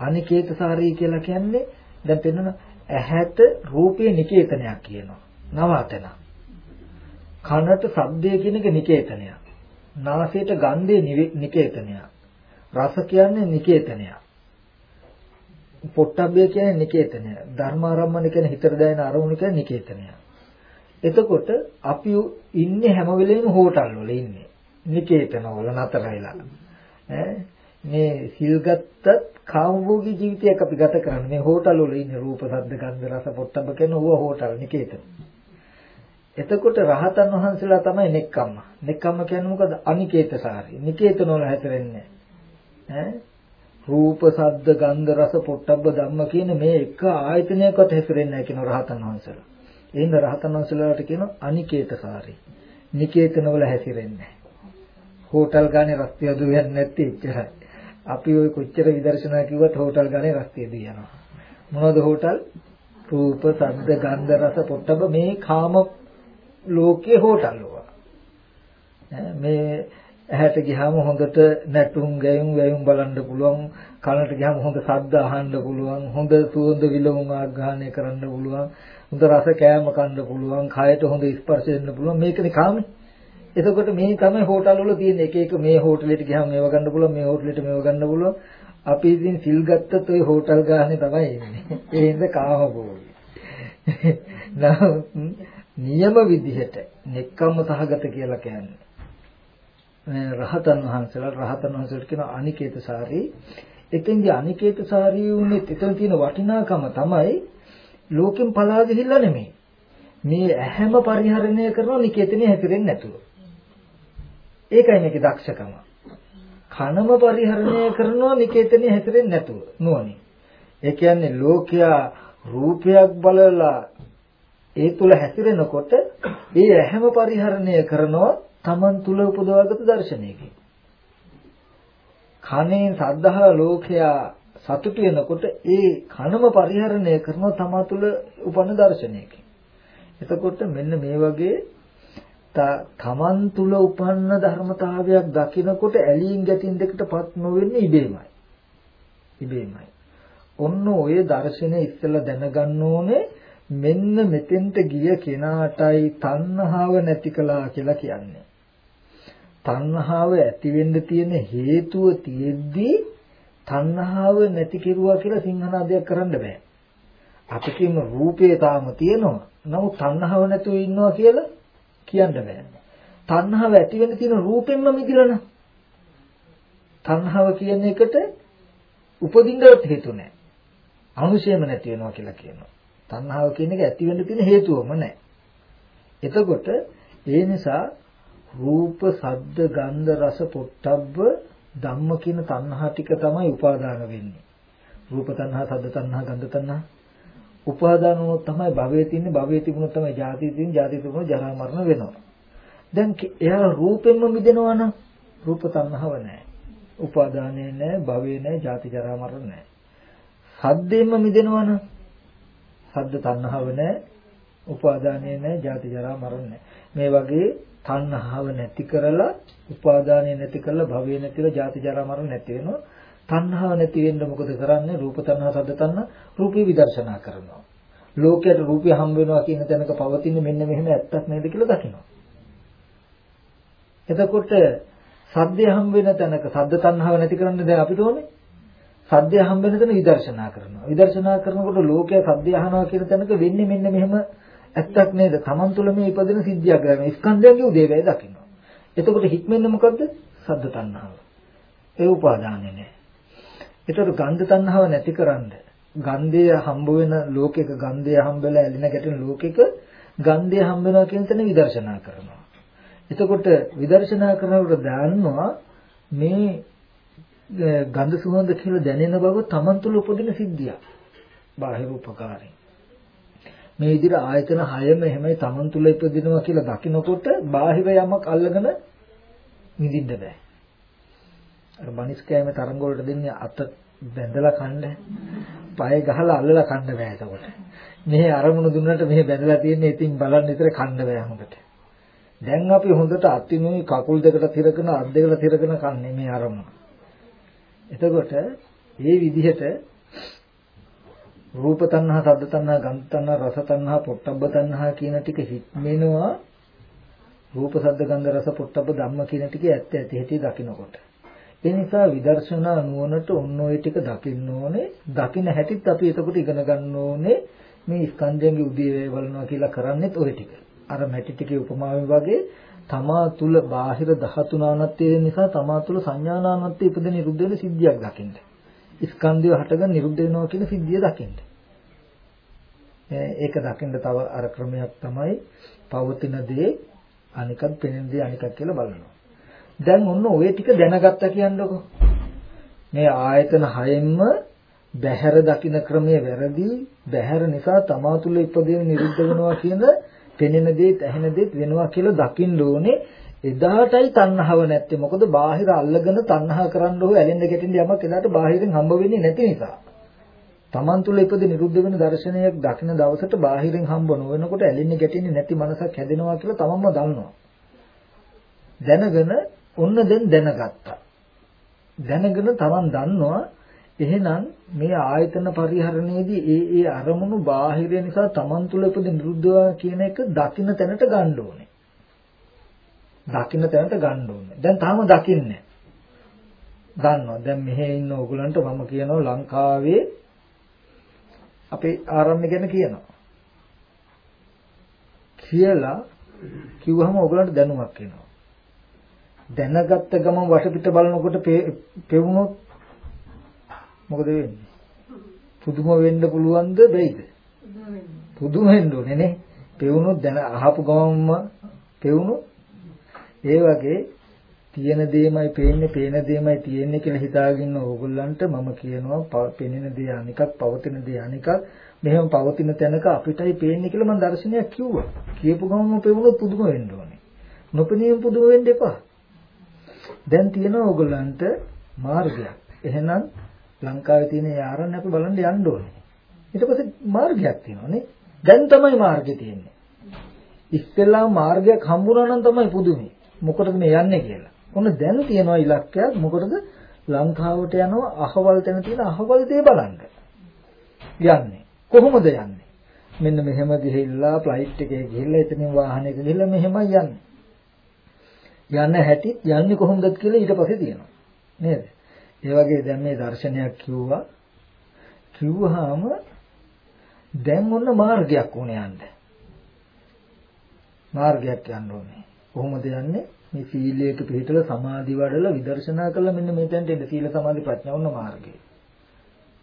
අනිකේතසාරී කියලා කියන්නේ දැන් පෙන්වන ඇහැට රූපේ නිකේතනයක් කියනවා. නවතන. කනට ශබ්දය කියන එක නිකේතනයක්. නාසයට ගන්ධය නිකේතනයක්. රස කියන්නේ නිකේතනයක්. පොට්ටබ්බය කියන්නේ නිකේතනය. ධර්මාරම්මන කියන්නේ හිතට දැනෙන අරමුණ කියන්නේ නිකේතනය. එතකොට අපි ඉන්නේ හැම වෙලෙම හෝටල් වල ඉන්නේ. නිකේතන වල නතර වෙලා. ඈ මේ සිල් ගත්තත් කාමභෝගී ජීවිතයක් අපි ගත කරන්නේ. මේ හෝටල් වල ඉන්නේ රූප, ශබ්ද, ගන්ධ, රස, පොට්ටබ්බ කියන ඕවා හෝටල් නිකේතන. එතකොට රහතන් වහන්සේලා තමයි නෙක්කම්ම. නෙක්කම්ම කියන්නේ මොකද? අනිකේතසාරී. නිකේතන වල හැතරෙන්නේ ඈ රූප, ශබ්ද, ගන්ධ, රස, පොට්ටබ්බ ධම්ම කියන මේ එක ආයතනයකවත් හැතරෙන්නේ නැහැ කියන රහතන් වහන්සේලා. එහෙනම් රහතන් වහන්සේලාට කියන අනිකේතසාරී. නිකේතන වල හැසිරෙන්නේ හෝටල් ගානේ රස්තිය දුවන්නේ නැති එච්චරයි. අපි ওই කොච්චර විදර්ශනා කිව්වත් හෝටල් ගානේ රස්තිය දියනවා. මොනවද හෝටල්? රූප, ශබ්ද, ගන්ධ, රස, පොට්ටබ්බ මේ කාම ලෝකයේ හෝටල් මේ ඇහැට ගියාම හොඳට නැටුම් ගැයුම් වැයුම් බලන්න පුළුවන්. කනට ගියාම හොඳ ශබ්ද අහන්න පුළුවන්. හොඳ සුවඳ විලවුන් ආග්‍රහණය කරන්න පුළුවන්. හොඳ රස කෑම කන්න පුළුවන්. කයට හොඳ ස්පර්ශ වෙන්න පුළුවන්. මේකනේ කාමේ. එතකොට මේ තමයි හෝටල් වල තියෙන එක එක මේ හෝටලෙට ගියාම මේව ගන්න පුළුවන් මේ හෝටලෙට මේව ගන්න පුළුවන්. අපි ඉතින් සිල් ගත්තත් ওই හෝටල් ගානේ තමයි ඉන්නේ. ඒ හින්දා කාම භෝගී නියම විදිහට නෙක්කම්ම සහගත කියලා කියන්නේ. රහතන් වහන්සේලා රහතන් වහන්සේට කියන අනිකේතසාරී. එතෙන්දී අනිකේතසාරී වුනේ එතන තියෙන වටිනාකම තමයි ලෝකෙන් පලා ගිහිල්ලා නෙමෙයි. මේ ඇහැම පරිහරණය කරන නිකේතනේ හැතිරෙන්නේ නැතුව. ඒකයි මේකේ දක්ෂකම කනම පරිහරණය කරනවා නිකේතනේ හැතිරෙන්නේ නැතුව නුවණින් ඒ කියන්නේ ලෝකයා රූපයක් බලලා ඒ තුල හැසිරෙනකොට ඒ ඇහැම පරිහරණය කරනවා Taman තුල උපදවාගත් දර්ශනයකින්. කණෙන් සද්ධා ලෝකයා සතුටු වෙනකොට ඒ කනම පරිහරණය කරන තමා තුළ උපන්න දර්ශනයකින්. එතකොට මෙන්න මේ වගේ තමන් තුළ උපන්න ධර්මතාවයක් දකිනකොට ඇලීම් ගැටින් දෙකටපත් නොවෙන්නේ ඉබේමයි. ඉබේමයි. ඔන්න ඔය දර්ශනය ඉස්සෙල්ලා දැනගන්න ඕනේ මෙන්න මෙතෙන්ට ගිය කෙනාටයි තණ්හාව නැති කළා කියලා කියන්නේ. තණ්හාව ඇති වෙන්න තියෙන හේතුව තියෙද්දි තණ්හාව නැති කෙරුවා කියලා සිංහනාදයක් කරන්න බෑ. අපි කියන රූපේ තාම තියෙනවා. නමුත් තණ්හාව නැතුව ඉන්නවා කියලා කියන්න බෑ. තණ්හාව ඇති වෙන්න තියෙන රූපෙන්ම මිදිලා නම් තණ්හාව කියන එකට උපදින්නවත් හේතු නැහැ. අනුශයම නැති වෙනවා කියලා කියනවා. තණ්හාව කියන එක ඇති වෙන්න තියෙන හේතුවම නැහැ. එතකොට ඒ නිසා රූප, ශබ්ද, ගන්ධ, රස, පොට්ටබ්බ ධම්ම කියන තණ්හා ටික තමයි උපාදාන වෙන්නේ. රූප තණ්හා, ශබ්ද තණ්හා, ගන්ධ තණ්හා උපාදාන වුණොත් තමයි භවයේ තියෙන්නේ භවයේ තිබුණොත් තමයි ජාති තියෙන්නේ ජාති තිබුණොත් ජරා මරණ වෙනවා. දැන් එයා රූපෙන්ම මිදෙනවා නම් රූප තණ්හාව නැහැ. උපාදානේ නැහැ, භවේ නැහැ, ජාති ජරා මරණ නැහැ. සද්දෙන්ම මිදෙනවා නම් සද්ද තණ්හාව නැහැ, උපාදානේ නැහැ, ජාති ජරා මරණ නැහැ. මේ වගේ තණ්හාව නැති කරලා උපාදානය නැති කරලා භවය නැතිලා ජාති ජරා මරණ නැති වෙනවා. තණ්හාව නැති වෙන්න මොකද කරන්නේ? රූප තණ්හා, සද්ද තණ්හා, රූපී විදර්ශනා කරනවා. ලෝකයට රූපය හම් වෙනවා කියන තැනක පවතින මෙන්න මෙහෙම ඇත්තක් නේද කියලා දකිනවා. එතකොට සද්දය හම් වෙන තැනක සද්ද තණ්හාව නැති කරන්න දැන් අපිට ඕනේ. සද්දය හම් වෙන තැන විදර්ශනා කරනවා. විදර්ශනා කරනකොට ලෝකයේ සද්දය අහනවා කියන තැනක වෙන්නේ මෙන්න මෙහෙම ඇත්තක් නේද? Taman තුල මේ ඉපදෙන සිද්ධියක් ගන්න. ස්කන්ධයන්ගේ උදේවැය දකිනවා. එතකොට හික්මෙන්නේ මොකද්ද? සද්ද තණ්හාව. ඒ උපාදානේ නෑ. ඒතකොට ගන්ධ තණ්හාව නැතිකරන්න ගන්ධය හම්බ වෙන ලෝකෙක ගන්ධය හම්බෙලා ඇලින ගැටෙන ලෝකෙක ගන්ධය හම්බ වෙනවා කියන තැන විදර්ශනා කරනවා. එතකොට විදර්ශනා කරනකොට දන්නවා මේ ගන්ධ සුවඳ කියලා දැනෙන බව Taman තුල උපදින සිද්ධියක්. බාහිර උපකාරයෙන්. මේ විදිහට ආයතන හයම එහෙමයි Taman තුල ඉපදිනවා කියලා දකිනකොට බාහිර යමක් අල්ලගෙන විඳින්න බෑ. අර මනිස් කෑමේ තරංග වලට දෙන්නේ අත බැඳලා කන්න. පය ගහලා අල්ලලා කන්න බෑ එතකොට. මෙහි අරමුණු දුන්නට මෙහි බැඳලා තියෙන්නේ ඉතින් බලන්න විතර කන්න බෑ හොඳට. දැන් අපි හොඳට අතිනුයි කකුල් දෙකට තිරගෙන අත් දෙකට තිරගෙන කන්නේ මේ අරමුණ. එතකොට මේ විදිහට රූප තණ්හා, සද්ද තණ්හා, ගන්ධ තණ්හා, රස තණ්හා, පොට්ටබ්බ තණ්හා කියන ටික හික්මෙනවා. රූප, සද්ද, ගන්ධ, රස, පොට්ටබ්බ ධම්ම කියන ටික ඇත්ත ඇති හැටි දකිනකොට. ඒ නිසා විදර්ශනා නුවණට ඔන්න ඔය ටික දකින්න ඕනේ. දකින්න හැටිත් අපි එතකොට ඉගෙන ගන්න ඕනේ මේ ස්කන්ධයන්ගේ උදේවැය බලනවා කියලා කරන්නේත් ඔය ටික. අර මැටි ටිකේ උපමාවෙන් වගේ තමා තුල බාහිර ධාතු නානත්වය නිසා තමා තුල සංඥා නානත්වය ඉපද නිරුද්ධ වෙන සිද්ධියක් දකින්න. ස්කන්ධය හටගෙන නිරුද්ධ වෙනවා කියන සිද්ධිය දකින්න. ඒක දකින්න තව අර ක්‍රමයක් තමයි පවතින දේ අනිකත් පෙනෙන දේ අනිකත් කියලා බලනවා. දැන් ඔන්න ওই ටික දැනගත්තා කියන්නකො. මේ ආයතන හයෙන්ම බහැර දකින්න ක්‍රමයේ වැරදි. බහැර නිසා තමා තුළ ඉපදෙන නිරුද්ධ වෙනවා කියන පෙනෙන දේත් ඇහෙන දේත් වෙනවා කියලා දකින්න ඕනේ. එදාටයි තණ්හාව නැත්තේ. මොකද බාහිර අල්ලගෙන තණ්හා කරන්න ඕ ඇලෙන්න ගැටෙන්න යමක් එදාට බාහිරින් හම්බ වෙන්නේ නැති නිසා. තමන් තුළ ඉපද නිරුද්ධ වෙන දර්ශනයක් දකින දවසට බාහිරින් හම්බ නොවෙනකොට ඇලෙන්නේ ගැටෙන්නේ නැති මනසක් හැදෙනවා කියලා තමන්ම දන්නවා. දැනගෙන ඔන්න දැන් දැනගත්තා. දැනගෙන තමන් දන්නවා එහෙනම් මේ ආයතන පරිහරණයේදී ඒ ඒ අරමුණු බාහිර නිසා තමන් තුළ උපදින නිරුද්ධවා කියන එක දකින්න තැනට ගන්න ඕනේ. දකින්න තැනට ගන්න ඕනේ. දැන් තාම දකින්නේ දන්නවා. දැන් මෙහෙ ඉන්න ඕගලන්ට මම කියනවා ලංකාවේ අපේ ආරම්භය ගැන කියනවා. කියලා කිව්වහම ඕගලන්ට දැනුමක් එනවා. දැනගත්ත ගමන් වටපිට බලනකොට පෙවුනොත් මොකද වෙන්නේ? පුදුම වෙන්න පුළුවන්ද බැයිද? පුදුම වෙන්න ඕනේ නේ. පෙවුනොත් දැන අහපු ගමන්ම පෙවුනොත් ඒ වගේ තියෙන දෙයමයි පේන්නේ පේන දෙයමයි තියෙන්නේ කියලා හිතාගෙන ඕගොල්ලන්ට මම කියනවා පෙනෙන දේ අනිකක් පවතින දේ අනිකක් මෙහෙම පවතින තැනක අපිටයි පේන්නේ කියලා මම දර්ශනයක් කිව්වා. කියපු ගමන්ම පෙවුනොත් පුදුම වෙන්න ඕනේ. නොපෙනීම පුදුම වෙන්න එපා. දැන් තියෙනවා ඕගොල්ලන්ට මාර්ගයක්. එහෙනම් ලංකාවේ තියෙන යාරන් අපි බලන්න යන්න ඕනේ. ඊට පස්සේ මාර්ගයක් තියෙනවා නේ. දැන් තමයි මාර්ගය තියෙන්නේ. ඉස්සෙල්ලා මාර්ගයක් හම්බුනා නම් තමයි පුදුමේ. මොකටද මේ යන්නේ කියලා. ඔන්න දැන් තියෙනවා ඉලක්කයක් මොකටද ලංකාවට යනවා අහවල් තැන තියෙන අහවල් දේ බලන්න. යන්නේ. කොහොමද යන්නේ? මෙන්න මෙහෙම ගිහිල්ලා ෆ්ලයිට් එකේ ගිහිල්ලා එතනින් වාහනයක ගිහිල්ලා මෙහෙමයි යන්නේ. යන්න හැටි යන්නේ කොහොමද කියලා ඊට පස්සේ තියෙනවා. නේද? ඒ වගේ දැන් මේ දර්ශනයක් කිව්වා. කිව්වහම දැන් ඔන්න මාර්ගයක් ඕනේ යන්න. මාර්ගයක් යන්න ඕනේ. කොහොමද යන්නේ? මේ සීලයක පිළිතල සමාධි වඩලා විදර්ශනා කළා මෙන්න මේ තැනට එන්න සීල සමාධි ප්‍රඥා වුණ මාර්ගය.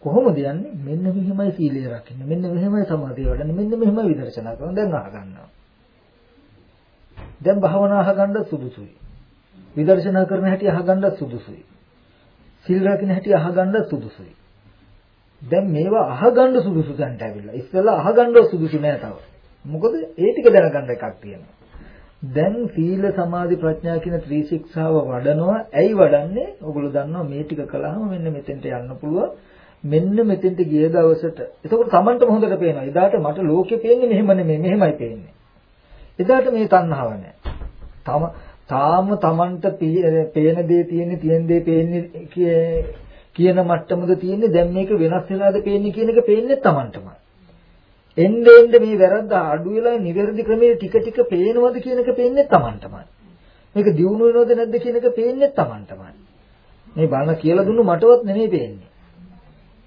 කොහොමද යන්නේ? මෙන්න මෙහෙමයි සීලය රකින්න. මෙන්න මෙහෙමයි සමාධිය වඩන්න. මෙන්න මෙහෙමයි විදර්ශනා කරන. දැන් අහගන්නවා. දැන් භාවනා අහගන්න සුදුසුයි. විදර්ශනා කරන හැටි අහගන්න සුදුසුයි. සිල් රකින්න හැටි අහගන්න සුදුසුයි. දැන් මේවා අහගන්න සුදුසු තැනට ඇවිල්ලා. ඉස්සෙල්ලා අහගන්න සුදුසු නෑ තව. මොකද ඒ ටික දැනගන්න එකක් තියෙනවා. දැන් සීල සමාධි ප්‍රඥා කියන ත්‍රිශික්ෂාව වඩනවා. ඇයි වඩන්නේ? ඔගොල්ලෝ දන්නවා මේ ටික කළාම මෙන්න මෙතෙන්ට යන්න පුළුවන්. මෙන්න මෙතෙන්ට ගිය දවසට එතකොට Tamanටම හොඳට පේනවා. එදාට මට ලෝකෙ පේන්නේ මෙහෙම නෙමෙයි මෙහෙමයි පේන්නේ. එදාට මේ තණ්හාව නැහැ. තම තාම Tamanට පේන දේ තියෙන්නේ තියෙන දේ පේන්නේ කියන මට්ටමද තියෙන්නේ දැන් මේක වෙනස් වෙලාද පේන්නේ කියන එක පේන්නේ Tamanටමයි. එන්න එන්න මේ වැරද්ද අඩු වෙලා නිවැරදි ක්‍රමයේ ටික ටික පේනවද කියන එක පේන්නේ Tamanටමයි. මේක දියුණු වෙනවද නැද්ද කියන එක පේන්නේ Tamanටමයි. මේ බණ කියලා දුන්නු මටවත් නෙමෙයි පේන්නේ.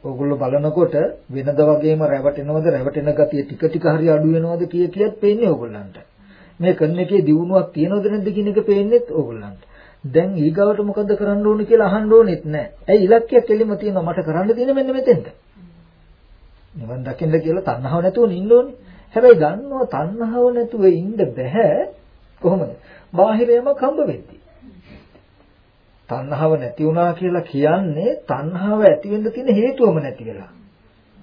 ඕගොල්ලෝ බලනකොට වෙනද වගේම රැවටෙනවද රැවටෙන ගතිය ටික ටික හරි අඩු වෙනවද කිය කියත් පේන්නේ ඕගොල්ලන්ට. මේ කරන එකේ දියුණුවක් තියනවද නැද්ද කියන එක පේන්නේත් ඕගොල්ලන්ට. දැන් ඊගාවට මොකද්ද කරන්න ඕන කියලා අහන්න ඕනෙත් නැහැ. ඇයි ඉලක්කයක් එළිම තියෙනවා මට කරන්න තියෙන මෙන්න මෙතෙන්ට. නිවන් දකින්න කියලා තණ්හාව නැතුව ඉන්න ඕනේ. හැබැයි දන්නවා තණ්හාව නැතුව ඉන්න බෑ කොහොමද? බාහිර යමක් හම්බ වෙද්දී. තණ්හාව නැති වුණා කියලා කියන්නේ තණ්හාව ඇති වෙන්න තියෙන හේතුවම නැති වෙලා.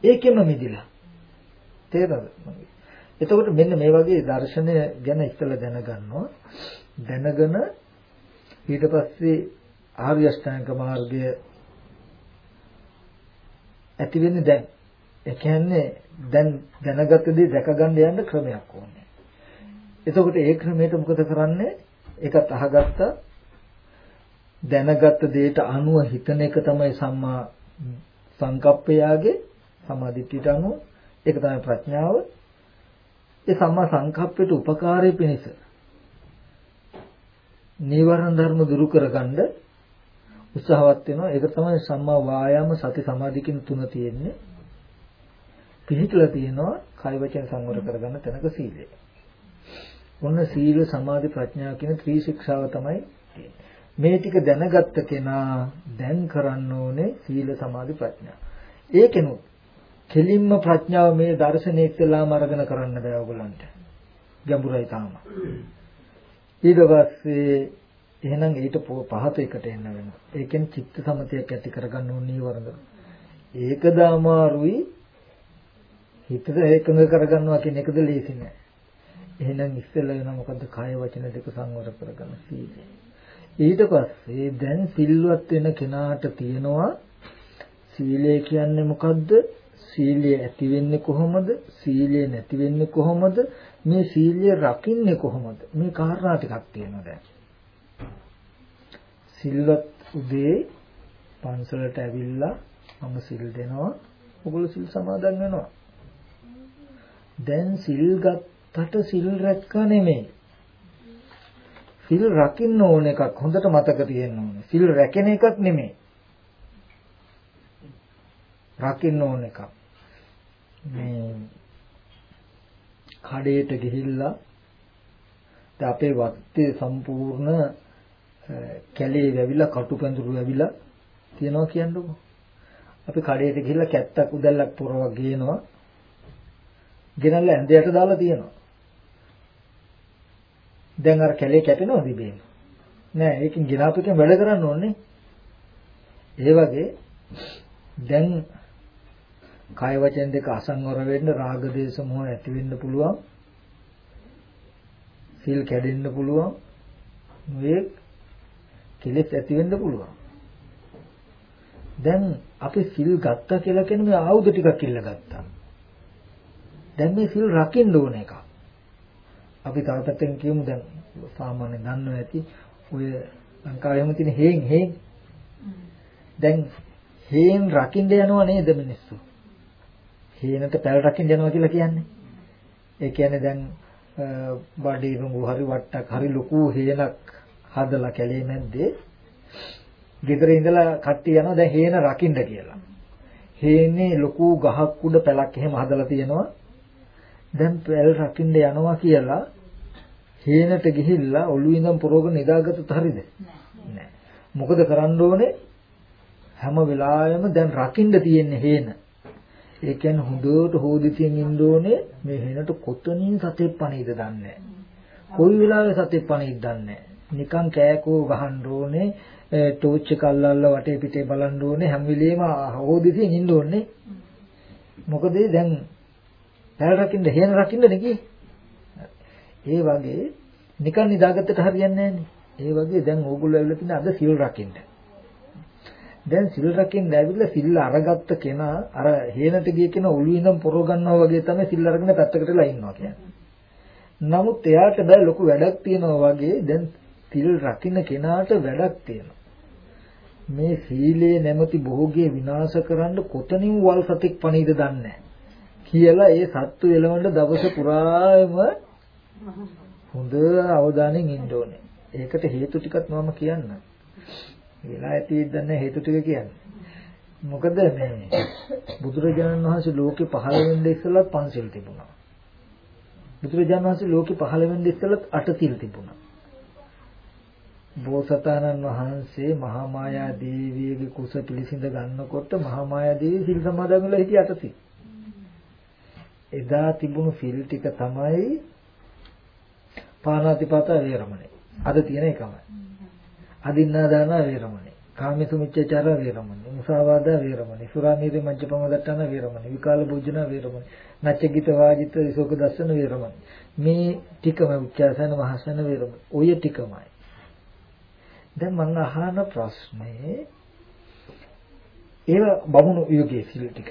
ඒකෙම මිදිලා. තේරෙනවද? එතකොට මෙන්න මේ වගේ දර්ශනය ගැන ඉස්සෙල්ලා දැනගන්නවා. දැනගෙන ඊට පස්සේ ආර්ය අෂ්ටාංග මාර්ගය ඇති වෙන්නේ දැන් ඒ කියන්නේ දැන් දැනගත දේ දැක ගන්න යන්න ක්‍රමයක් ඕනේ. එතකොට ඒ ක්‍රමයට මොකද කරන්නේ? ඒකත් අහගත්තා දැනගත් දෙයට අනුව හිතන එක තමයි සම්මා සංකප්පයාගේ සමාධිත්‍යයට අනුව ඒක තමයි ප්‍රඥාව. ඒ සම්මා සංකප්පයට උපකාරී පිණිස නීවරණ ධර්ම දුරු කරගන්න උත්සාහවත් වෙනවා. ඒක තමයි සම්මා වායාම සති සමාධි කියන තුන තියෙන්නේ. පිළිතුර තියෙනවා කය වචන සංවර කරගන්න තැනක සීලය. ඔන්න සීල සමාධි ප්‍රඥා කියන ත්‍රි ශික්ෂාව තමයි මේ ටික දැනගත්ත කෙනා දැන් කරන්න ඕනේ සීල සමාධි ප්‍රඥා. ඒකෙනුත් කෙලින්ම ප්‍රඥාව මේ දර්ශනයේ ඉස්සලාම අරගෙන කරන්න බෑ ඔයගලන්ට. ගැඹුරයි තාම. ඊට පස්සේ එහෙනම් ඊට පහත එකට එන්න වෙනවා. ඒකෙන් චිත්ත සමතයක් ඇති කරගන්න ඕනේ නීවරණ. ඒකද අමාරුයි හිතට ඒකඟ කරගන්නවා කියන එකද ලේසි නෑ. එහෙනම් ඉස්සෙල්ලා වෙන මොකද්ද කාය වචන දෙක සංවර කරගන්න සීලය. ඊට පස්සේ දැන් සිල්වත් වෙන කෙනාට තියෙනවා සීලය කියන්නේ මොකද්ද? සීලය ඇති වෙන්නේ කොහොමද? සීලය නැති වෙන්නේ කොහොමද? මේ සීලය රකින්නේ කොහොමද? මේ කාරණා ටිකක් තියෙනවා දැන්. සිල්වත් උදේ පන්සලට ඇවිල්ලා මම සිල් දෙනවා. ඔගොල්ලෝ සිල් සමාදන් වෙනවා. දැන් සිල් ගත්තට සිල් රැක්කා නෙමෙයි. සිල් රකින්න ඕන එකක් හොඳට මතක තියෙන්න ඕනේ. සිල් රැකෙන එකක් නෙමෙයි. රකින්න ඕන එකක්. මේ කඩේට ගිහිල්ලා දැන් අපේ වත්තේ සම්පූර්ණ කැලේ වැවිලා කටු පැඳුරු වැවිලා තියනවා කියන්නකෝ. අපි කඩේට ගිහිල්ලා කැත්තක් උදැල්ලක් පුරව ගේනවා. ගෙනල්ලා ඇඳයට දාලා තියෙනවා. දැන් අර කැලේ කැපෙනවද ඉබේම? නෑ ඒකෙන් ගිනාපිටෙන් වැඩ කරන්න ඕනේ. ඒ වගේ දැන් කාය වචන දෙක අසංවර වෙන්න රාග දේශ මොහ ඇති වෙන්න පුළුවන්. සීල් කැඩෙන්න පුළුවන්. මේ කෙලෙස් ඇති වෙන්න පුළුවන්. දැන් අපි සිල් ගත්තා කියලා කියන්නේ මේ ආයුධ ටිකක් ඉල්ල ගත්තා. දැන් මේ සිල් රකින්න ඕන එක. අපි තව පැත්තකින් කියමු දැන් සාමාන්‍ය දන්නව ඇති ඔය ලංකාවේම තියෙන හේන් හේන් දැන් හේන් රකින්න යනවා නේද මිනිස්සු හේනට පැල් රකින්න යනවා කියලා කියන්නේ ඒ කියන්නේ දැන් බඩේ රුඟු හරි වට්ටක් හරි ලොකු හේනක් හදලා කැලේ මැද්දේ ගෙදර ඉඳලා කට්ටිය යනවා දැන් හේන රකින්න කියලා. හේනේ ලොකු ගහක් උඩ පැලක් එහෙම හදලා තියෙනවා. දැන් පැල් රකින්න යනවා කියලා හේනට ගිහිල්ලා ඔළුවේ ඉඳන් පොරෝග නිදාගත්තත් හරියද? නෑ. මොකද කරන්න ඕනේ? හැම වෙලාවෙම දැන් රකින්න තියෙන්නේ හේන. ඒ කියන්නේ හොඳට හොදිතියෙන් ඉන්න ඕනේ මේ හේනට කොතනින් සතෙක් පණීද දන්නේ කොයි වෙලාවෙ සතෙක් පණීද දන්නේ නිකන් කෑකෝ ගහන්න ඕනේ ටෝච් එක අල්ලල්ලා වටේ පිටේ බලන්න ඕනේ හැම වෙලෙම හොදිතියෙන් ඉන්න ඕනේ. මොකද දැන් පැල් රකින්න හේන රකින්න නෙකී ඒ වගේ නිකන් නිදාගත්තට හරියන්නේ ඒ වගේ දැන් ඕගොල්ලෝ ඇවිල්ලා තියෙන අද සිල් රකින්න. දැන් සිල් රකින්න ඇවිල්ලා සිල් අරගත්ත කෙනා අර හේනට ගිය කෙනා ඔළුවේ ඉඳන් පොරව ගන්නවා වගේ තමයි සිල් අරගෙන පැත්තකටලා ඉන්නවා කියන්නේ. නමුත් එයාට බෑ ලොකු වැඩක් තියෙනවා වගේ දැන් සිල් රකින්න කෙනාට වැඩක් තියෙනවා. මේ සීලේ නැමැති භෝගයේ විනාශ කරන්න කොතනින් වල් සතෙක් පණීද දන්නේ කියලා ඒ සත්තු එළවන්න දවස පුරාම හොඳ අවධානයෙන් ඉන්න ඕනේ. ඒකට හේතු ටිකක් මම කියන්න. වෙලා ඇති දන්නේ හේතු ටික කියන්නේ. මොකද මේ බුදුරජාණන් වහන්සේ ලෝකේ පහළ වෙන්න ඉස්සෙල්ලත් පන්සිල් තිබුණා. බුදුරජාණන් වහන්සේ ලෝකේ පහළ වෙන්න ඉස්සෙල්ලත් අටසිල් තිබුණා. බෝසතාණන් වහන්සේ මහා මායා දේවියගේ කුස පිළිසිඳ ගන්නකොට මහා මායා දේවිය සිල් සමාදන් වෙලා හිටිය අටසිල්. එදා තිබුණු සිල් ටික තමයි පාණාතිපාත වේරමණය. අද තියෙන එකම. අදින්නා දාන වේරමණය. කාමසු මිච්ඡාචාර වේරමණය. මුසාවාද වේරමණය. සුරාමීර මජ්ජපම දත්තන වේරමණය. විකාල භෝජන වේරමණය. නච්චගිත වාජිත විසෝක දස්සන වේරමණය. මේ ටිකම උච්චාසන මහසන වේරමණය. ඔය ටිකමයි. දැන් මම අහන ප්‍රශ්නේ ඒව බමුණු යුගයේ සිල් ටික.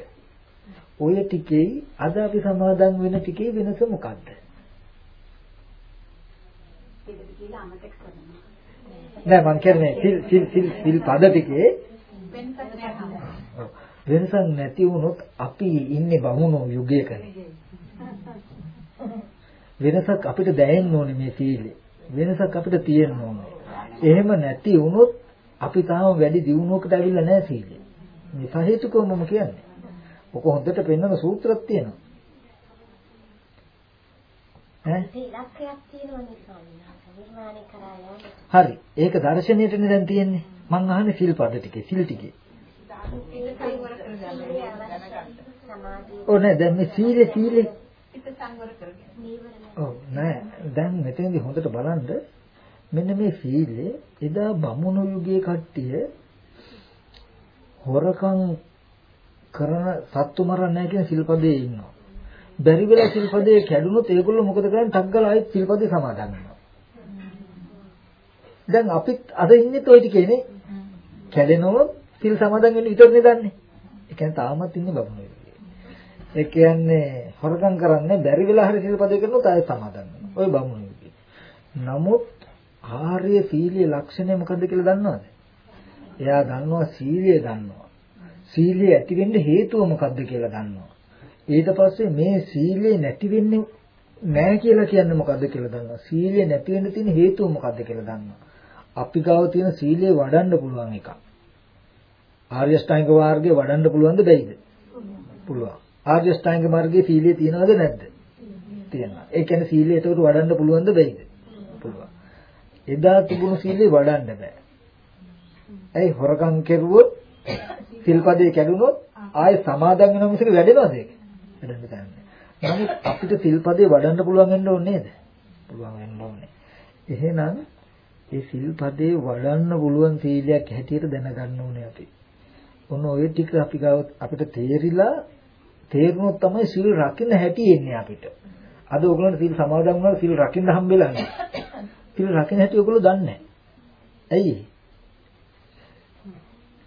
ඔය ටිකේ අද අපි සමාදන් වෙන ටිකේ වෙනස මොකක්ද? නෑ මං කියන්නේ සිල් සිල් සිල් සිල් පද ටිකේ වෙනසක් නැති වුණොත් අපි ඉන්නේ බමුණු යුගයකනේ. වෙනසක් අපිට දැනෙන්න ඕනේ මේ සීලේ. වෙනසක් අපිට තියෙන්න ඕනේ. එහෙම නැති වුණොත් අපි තාම වැඩි දියුණුවකට ඇවිල්ලා නැහැ සීලේ. මේ සහේතුකව මම කියන්නේ. ඔක හොඳට පෙන්වන සූත්‍රයක් තියෙනවා. ඈ ඉලක්කයක් තියෙනවනේ ස්වාමීන් වහන්සේ නිර්මාණය කරා යන්න. හරි. ඒක දර්ශනීයටනේ දැන් තියෙන්නේ. මං අහන්නේ සිල්පද ටිකේ, සිල් ටිකේ. ඕ නෑ දැන් මේ සීලේ සීලේ හිත සංවර කරගෙන. ඔව් නෑ දැන් මෙතනදී හොඳට බලන්න මෙන්න මේ සීලේ එදා බමුණු යුගයේ කට්ටිය හොරකම් කරන සත්තු මරන්නේ නැහැ කියන සිල්පදේ ඉන්නවා. බැරි වෙලා සිල්පදේ කැඩුනොත් ඒගොල්ලෝ මොකද කරන්නේ? ටග්ගල ආයෙත් සිල්පදේ සමාදන් වෙනවා. දැන් අපිත් අද ඉන්නේ toy ටිකේනේ. කැඩෙනව සිල් සමාදන් වෙන්න විතරනේ දන්නේ. ඒ කියන්නේ තාමත් ඉන්නේ බබුනේ. ඒ කියන්නේ හොරකම් කරන්නේ බැරි වෙලා හරි සිල්පදේ කරනොත් ආයෙත් සමාදන් වෙනවා. ওই බබුනේ. නමුත් ආර්ය සීලයේ ලක්ෂණය මොකද්ද කියලා දන්නවද? එයා දන්නවා සීලය දන්නවා. සීලය ඇති වෙන්න හේතුව මොකද්ද කියලා දන්නවා. ඊට පස්සේ මේ සීලය නැති වෙන්නේ නැහැ කියලා කියන්නේ මොකද්ද කියලා දන්නවා. සීලය නැති වෙන්න තියෙන හේතුව මොකද්ද කියලා දන්නවා. අපි ගාව තියෙන සීලය වඩන්න පුළුවන් එකක්. ආර්ය ශ්‍රැංග මාර්ගයේ වඩන්න පුළුවන්ද බැයිද? පුළුවන්. ආර්ය ශ්‍රැංග මාර්ගයේ සීලය තියෙනවද නැද්ද? තියෙනවා. ඒ කියන්නේ සීලය එතකොට වඩන්න පුළුවන්ද බැයිද? පුළුවන්. එදා තිබුණු සීලය වඩන්න බෑ. ඇයි හොරකම් කෙරුවොත් සිල්පදේ කැඩුනොත් ආයේ සමාදන් වෙන මිසක වැඩෙනවද ඒක? වැඩන්න ගන්න. නමුත් අපිට සිල්පදේ වඩන්න පුළුවන් වෙන්න ඕනේ නේද? පුළුවන් වෙන්න ඕනේ. එහෙනම් ඒ සිල්පදේ වඩන්න පුළුවන් සීලයක් හැටියට දැනගන්න ඕනේ අපි. ඔන්න ඔය ටික අපි ගාව අපිට තේරිලා තේරුනොත් තමයි සිල් රකින්න හැටි එන්නේ අපිට. අද ඔයගොල්ලන්ට සිල් සමාදන් වුණා සිල් රකින්න හම්බෙලා නැහැ. සිල් රකින්න හැටි ඔයගොල්ලෝ දන්නේ නැහැ. ඇයි?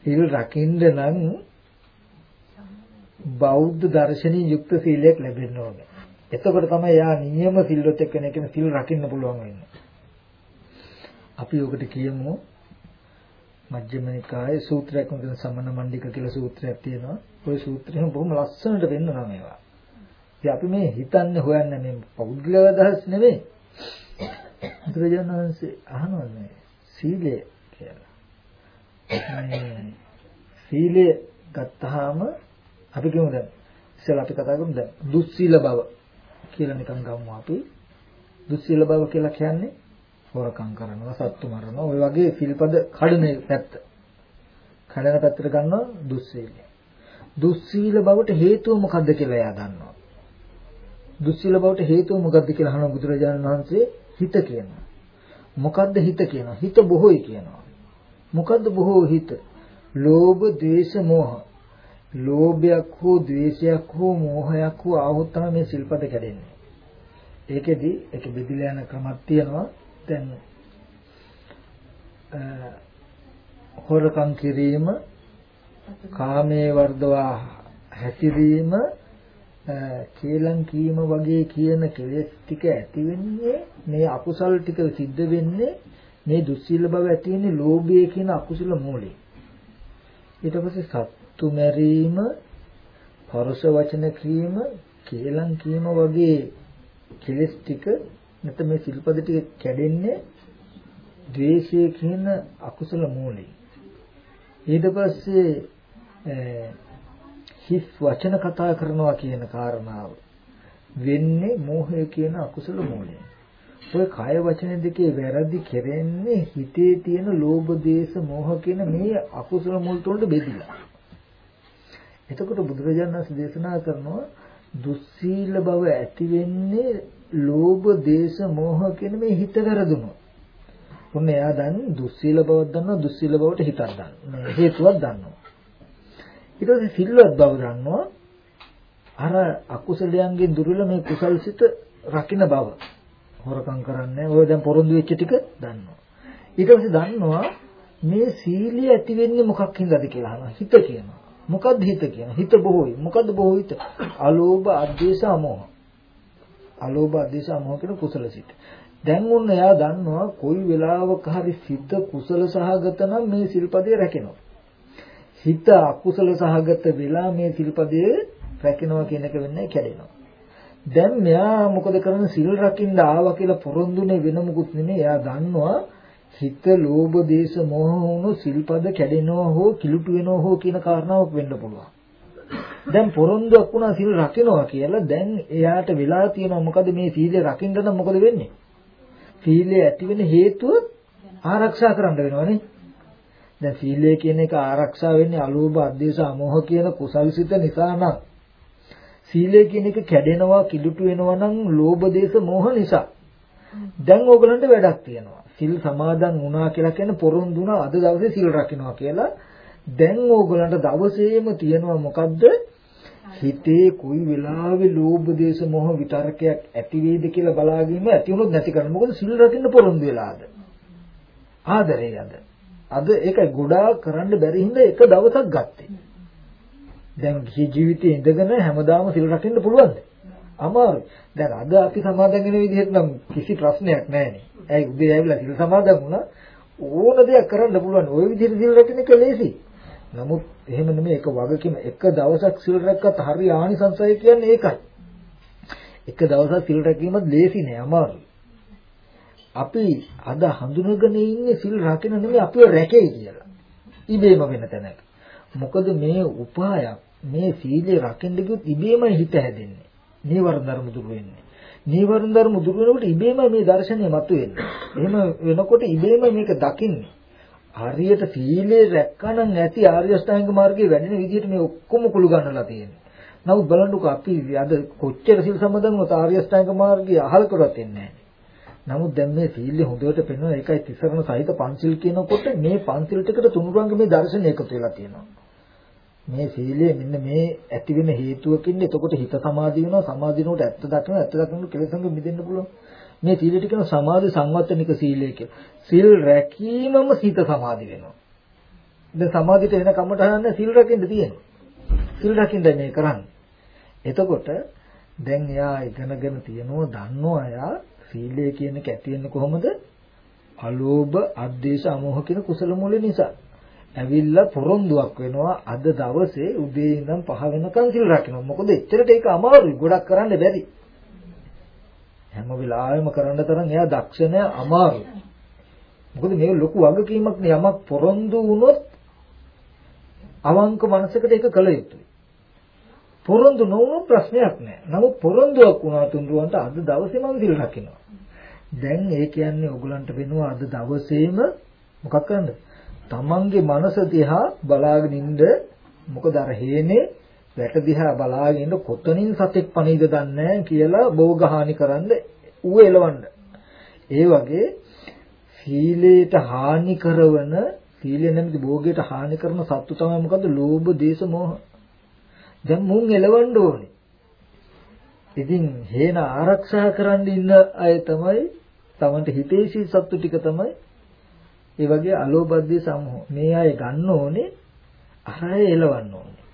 සිල් රකින්න නම් බෞද්ධ දර්ශනීය යුක්ත සීලයක් ලැබෙන්න ඕනේ. එතකොට තමයි යා නියම සිල්වත් එක්ක කෙනෙක් සිල් රකින්න පුළුවන් වෙන්නේ. අපි ඔකට කියමු මජ්ක්‍ධිම නිකායේ සූත්‍රයක් උදෙන සමන මණ්ඩික කියලා සූත්‍රයක් තියෙනවා. ওই සූත්‍රයෙන් බොහොම ලස්සනට වෙන්නවා මේවා. ඉතින් අපි මේ හිතන්නේ හොයන්නේ මේ පෞද්ගලික අදහස් නෙමෙයි. බුදුරජාණන් වහන්සේ අහනවා මේ සීලය කියලා. මේ සීලය ගත්තාම අපි කියමු දැන් ඉස්සෙල්ලා අපි කතා කරමු දැන් දුස්සීල බව කියලා නිකන් ගමු අපි. දුස්සීල බව කියලා කියන්නේ හොරකම් කරනවා, සත්තු මරනවා, ওই වගේ සිල්පද කඩන පැත්ත. කඩන පැත්තට ගන්නවා දුස්සීලය. දුස්සීල බවට හේතුව මොකද්ද කියලා එයා දන්නවා. දුස්සීල බවට හේතුව මොකද්ද කියලා අහන බුදුරජාණන් වහන්සේ හිත කියනවා. මොකද්ද හිත කියනවා? හිත බොහෝයි කියනවා. මොකද්ද බොහෝ හිත? ලෝභ, ද්වේෂ, මෝහ. ලෝභයක් හෝ ද්වේෂයක් හෝ මෝහයක් හෝ ආවොත් තමයි මේ සිල්පද කැඩෙන්නේ. ඒකෙදි ඒක බෙදිලා යන ක්‍රමක් තියෙනවා. දැන් හොරකම් කිරීම, කාමයේ වර්ධවා හැසිරීම, කේලම් කීම වගේ කියන කෙලෙස් ටික ඇති වෙන්නේ මේ අකුසල් ටික සිද්ධ වෙන්නේ මේ දුස්සීල බව ඇති වෙන්නේ ලෝභය කියන අකුසල මූලයෙන්. ඊට පස්සේ සත්තු මැරීම, පරස වචන කීම, කේලම් කීම වගේ කෙලෙස් ටික නැත්නම් මේ සිල්පද ටික කැඩෙන්නේ ද්වේෂය කියන අකුසල මූලයෙන්. ඊට පස්සේ හිස් වචන කතා කරනවා කියන කාරණාව වෙන්නේ මෝහය කියන අකුසල මූලයෙන්. ඔය කය වචන දෙකේ වැරදි කෙරෙන්නේ හිතේ තියෙන ලෝභ දේශ මෝහ කියන මේ අකුසල මුල් තුනට බෙදිලා. එතකොට බුදුරජාණන් වහන්සේ දේශනා කරනවා දුස්සීල බව ඇති වෙන්නේ ලෝභ, දේශ, මෝහ කියන මේ හිත වැරදුනොත්. ඔන්න එයා දැන් දුස්සීල බවක් දන්නවා, දුස්සීල බවට හිතක් දන්නවා. හේතුවක් දන්නවා. ඊට පස්සේ සිල්වත් බව දන්නවා. අර අකුසලයන්ගෙන් දුර්වල මේ කුසල්සිත රකින්න බව. හොරකම් කරන්නේ ඔය දැන් පොරොන්දු වෙච්ච ටික දන්නවා. ඊට පස්සේ දන්නවා මේ සීලිය ඇති වෙන්නේ මොකක් හින්දාද කියලා අහනවා. හිත කියනවා. මොකද්ද හිත කියන? හිත බොහෝයි. මොකද්ද බොහෝ හිත? අලෝභ, අද්වේෂ, අමෝහ. අලෝභ, අද්වේෂ, අමෝහ කියන කුසල සිත. දැන් උන්න එයා දන්නවා කොයි වෙලාවක හරි සිත කුසල සහගත නම් මේ සිල්පදේ රැකෙනවා. හිත අකුසල සහගත වෙලා මේ සිල්පදේ රැකෙනවා කියන එක වෙන්නේ කැඩෙනවා. දැන් මෙයා මොකද කරන්නේ සිල් රකින්න ආවා කියලා පොරොන්දුනේ වෙන මොකුත් නෙමෙයි. එයා දන්නවා හිත ලෝභ දේශ මොහ වුණු සිල්පද කැඩෙනවා හෝ කිලුටු වෙනවා හෝ කියන කාරණාවක් වෙන්න පුළුවන්. දැන් පොරොන්දුක් වුණා සිල් රකින්නවා කියලා දැන් එයාට වෙලා තියෙනවා මොකද මේ සීලය රකින්න නම් මොකද වෙන්නේ? සීලය ඇති වෙන හේතුව ආරක්ෂා කරන්න වෙනවනේ. දැන් සීලය කියන එක ආරක්ෂා වෙන්නේ අලෝභ අධේශ අමෝහ කියන කුසල්සිත නිසා නම් සීලය කියන එක කැඩෙනවා කිලුටු වෙනවා නම් ලෝභ දේශ මෝහ නිසා. දැන් ඕගලන්ට වැඩක් තියෙනවා. සිල් සමාදන් වුණා කියලා කියන්නේ පොරොන්දු වුණා අද දවසේ සිල් රකින්නවා කියලා. දැන් ඕගලන්ට දවසේම තියෙනවා මොකද්ද? හිතේ කොයි වෙලාවෙ ලෝභ දේශ මොහ විතරකයක් ඇති වේද කියලා බලාගීම ඇති වුණොත් නැති කරන්න. මොකද සිල් රකින්න පොරොන්දු වෙලාද? ආදරේ අද. අද ඒක ගොඩාක් කරන්න බැරි හින්දා එක දවසක් ගත්තේ. දැන් ජීවිතේ ඉඳගෙන හැමදාම සිල් රකින්න පුළුවන්ද? අමාරුයි. දැන් අද අපි සමාදන් වෙන විදිහට නම් කිසි ප්‍රශ්නයක් නැහැනේ. ඇයි උදේ ඇවිල්ලා සිල් සමාදන් වුණා ඕන දෙයක් කරන්න පුළුවන්. ওই විදිහට සිල් රැකෙන එක ලේසි. නමුත් එහෙම නෙමෙයි එක වගකීම එක දවසක් සිල් රැක්කත් හරි ආනිසංසය කියන්නේ ඒකයි. එක දවසක් සිල් රැකීමත් ලේසි නෑ අමාරුයි. අපි අද හඳුනගෙන ඉන්නේ සිල් රකින්න නෙමෙයි අපිව රැකෙයි කියලා. ඉබේම වෙන තැනක. මොකද මේ උපායක් මේ සීලේ රකින්න ගියොත් ඉබේම හිත හැදෙන්නේ. නීවරණ ධර්ම දුරු වෙන්නේ. නීවරණ ධර්ම දුරු වෙනකොට ඉබේම මේ දර්ශනය මතුවෙන්නේ. එහෙම වෙනකොට ඉබේම මේක දකින්නේ. හරියට සීලේ රැක්කනම් නැති ආර්ය අෂ්ටාංග මාර්ගයේ වැඩෙන විදිහට මේ ඔක්කොම කුළු ගන්නලා තියෙන්නේ. නමුත් බලන්නකෝ අපි අද කොච්චර සීල් සම්බන්ධව වුණත් ආර්ය අෂ්ටාංග මාර්ගය අහල කරවත් එන්නේ නමුත් දැන් මේ සීල්ය හොඳට පෙන්වන එකයි තිසරණ සහිත පන්සිල් කියනකොට මේ පන්සිල් ටිකට තුනුරුවන්ගේ මේ දර්ශනය එකතු වෙලා තියෙනවා. මේ සීලය මෙන්න මේ ඇති වෙන හේතුවකින් එතකොට හිත සමාධි වෙනවා සමාධි වෙනකොට ඇත්ත දකිනවා ඇත්ත දකිනකොට කෙලෙසඟ මිදෙන්න පුළුවන් මේ සීලෙට කියන සමාධි සංවත්තනික සීලය කියලා සීල් රැකීමම හිත සමාධි වෙනවා දැන් සමාධියට එන කමටහන සිල් රකින්න තියෙනවා. සිල් රකින්න මේ කරන්නේ. එතකොට දැන් එයා ඉගෙනගෙන තියෙනවා දන්නවා එයා සීලය කියන එක ඇති වෙන්නේ කොහොමද? අලෝභ, අද්වේෂ, අමෝහ කියන කුසල මූල නිසා. ඇවිල්ලා පොරොන්දුවක් වෙනවා අද දවසේ උදේ ඉඳන් පහ වෙනකන් සිල් රකින්න. මොකද එච්චරට ඒක අමාරුයි. ගොඩක් කරන්න බැරි. හැම වෙලාවෙම කරන්න තරම් එයා දක්ෂ නෑ අමාරුයි. මොකද මේක ලොකු වගකීමක් නේ යමක් පොරොන්දු වුණොත් අවංක මනසකට ඒක කළ යුතුයි. පොරොන්දු නොවුණු ප්‍රශ්නයක් නෑ. නමුත් පොරොන්දුවක් වුණා තුන්රුවන්ට අද දවසේ මම සිල් රකින්නවා. දැන් ඒ කියන්නේ ඔයගලන්ට වෙනවා අද දවසේම මොකක් කරන්නද? තමන්ගේ මනස දිහා බලාගෙන ඉන්න මොකද අර හේනේ වැට දිහා බලාගෙන ඉන්න කොතනින් සතෙක් පණීද දන්නේ කියලා භෝගහානි කරන්න ඌ එලවන්න. ඒ වගේ සීලයට හානි කරන සීලය නැමැති භෝගයට හානි කරන සත්තු තමයි මොකද්ද? ලෝභ, දේශ, මොහ. දැන් මුන් එලවන්න ඕනේ. ඉතින් හේන ආරක්ෂා කරන්න ඉන්න අය තමයි තමන්ට හිතේසී සත්තු ටික තමයි ඒ වගේ අලෝභද්දී සමෝහ. මේ අය ගන්න ඕනේ අර අය එලවන්න ඕනේ.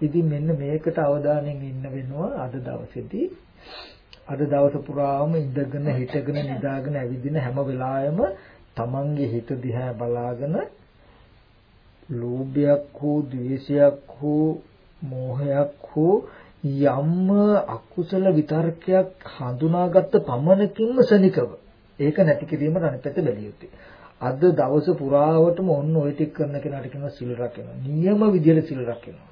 ඉතින් මෙන්න මේකට අවධානයෙන් ඉන්න වෙනවා අද දවසේදී. අද දවස පුරාම ඉඳගෙන හිටගෙන නිදාගෙන ඇවිදින හැම වෙලාවෙම තමන්ගේ හිත දිහා බලාගෙන ලෝභයක් හෝ ද්වේෂයක් හෝ මෝහයක් හෝ යම් අකුසල විතර්කයක් හඳුනාගත්ත පමණකින්ම සනිකව ඒක නැති කිරීමට අනිත් පැත්ත බැලිය යුතුයි. අද දවස පුරාවටම ඔන්න ඔය ටික කරන කෙනාට කියනවා සිල් රැකෙනවා. නියම විදියට සිල් රැකෙනවා.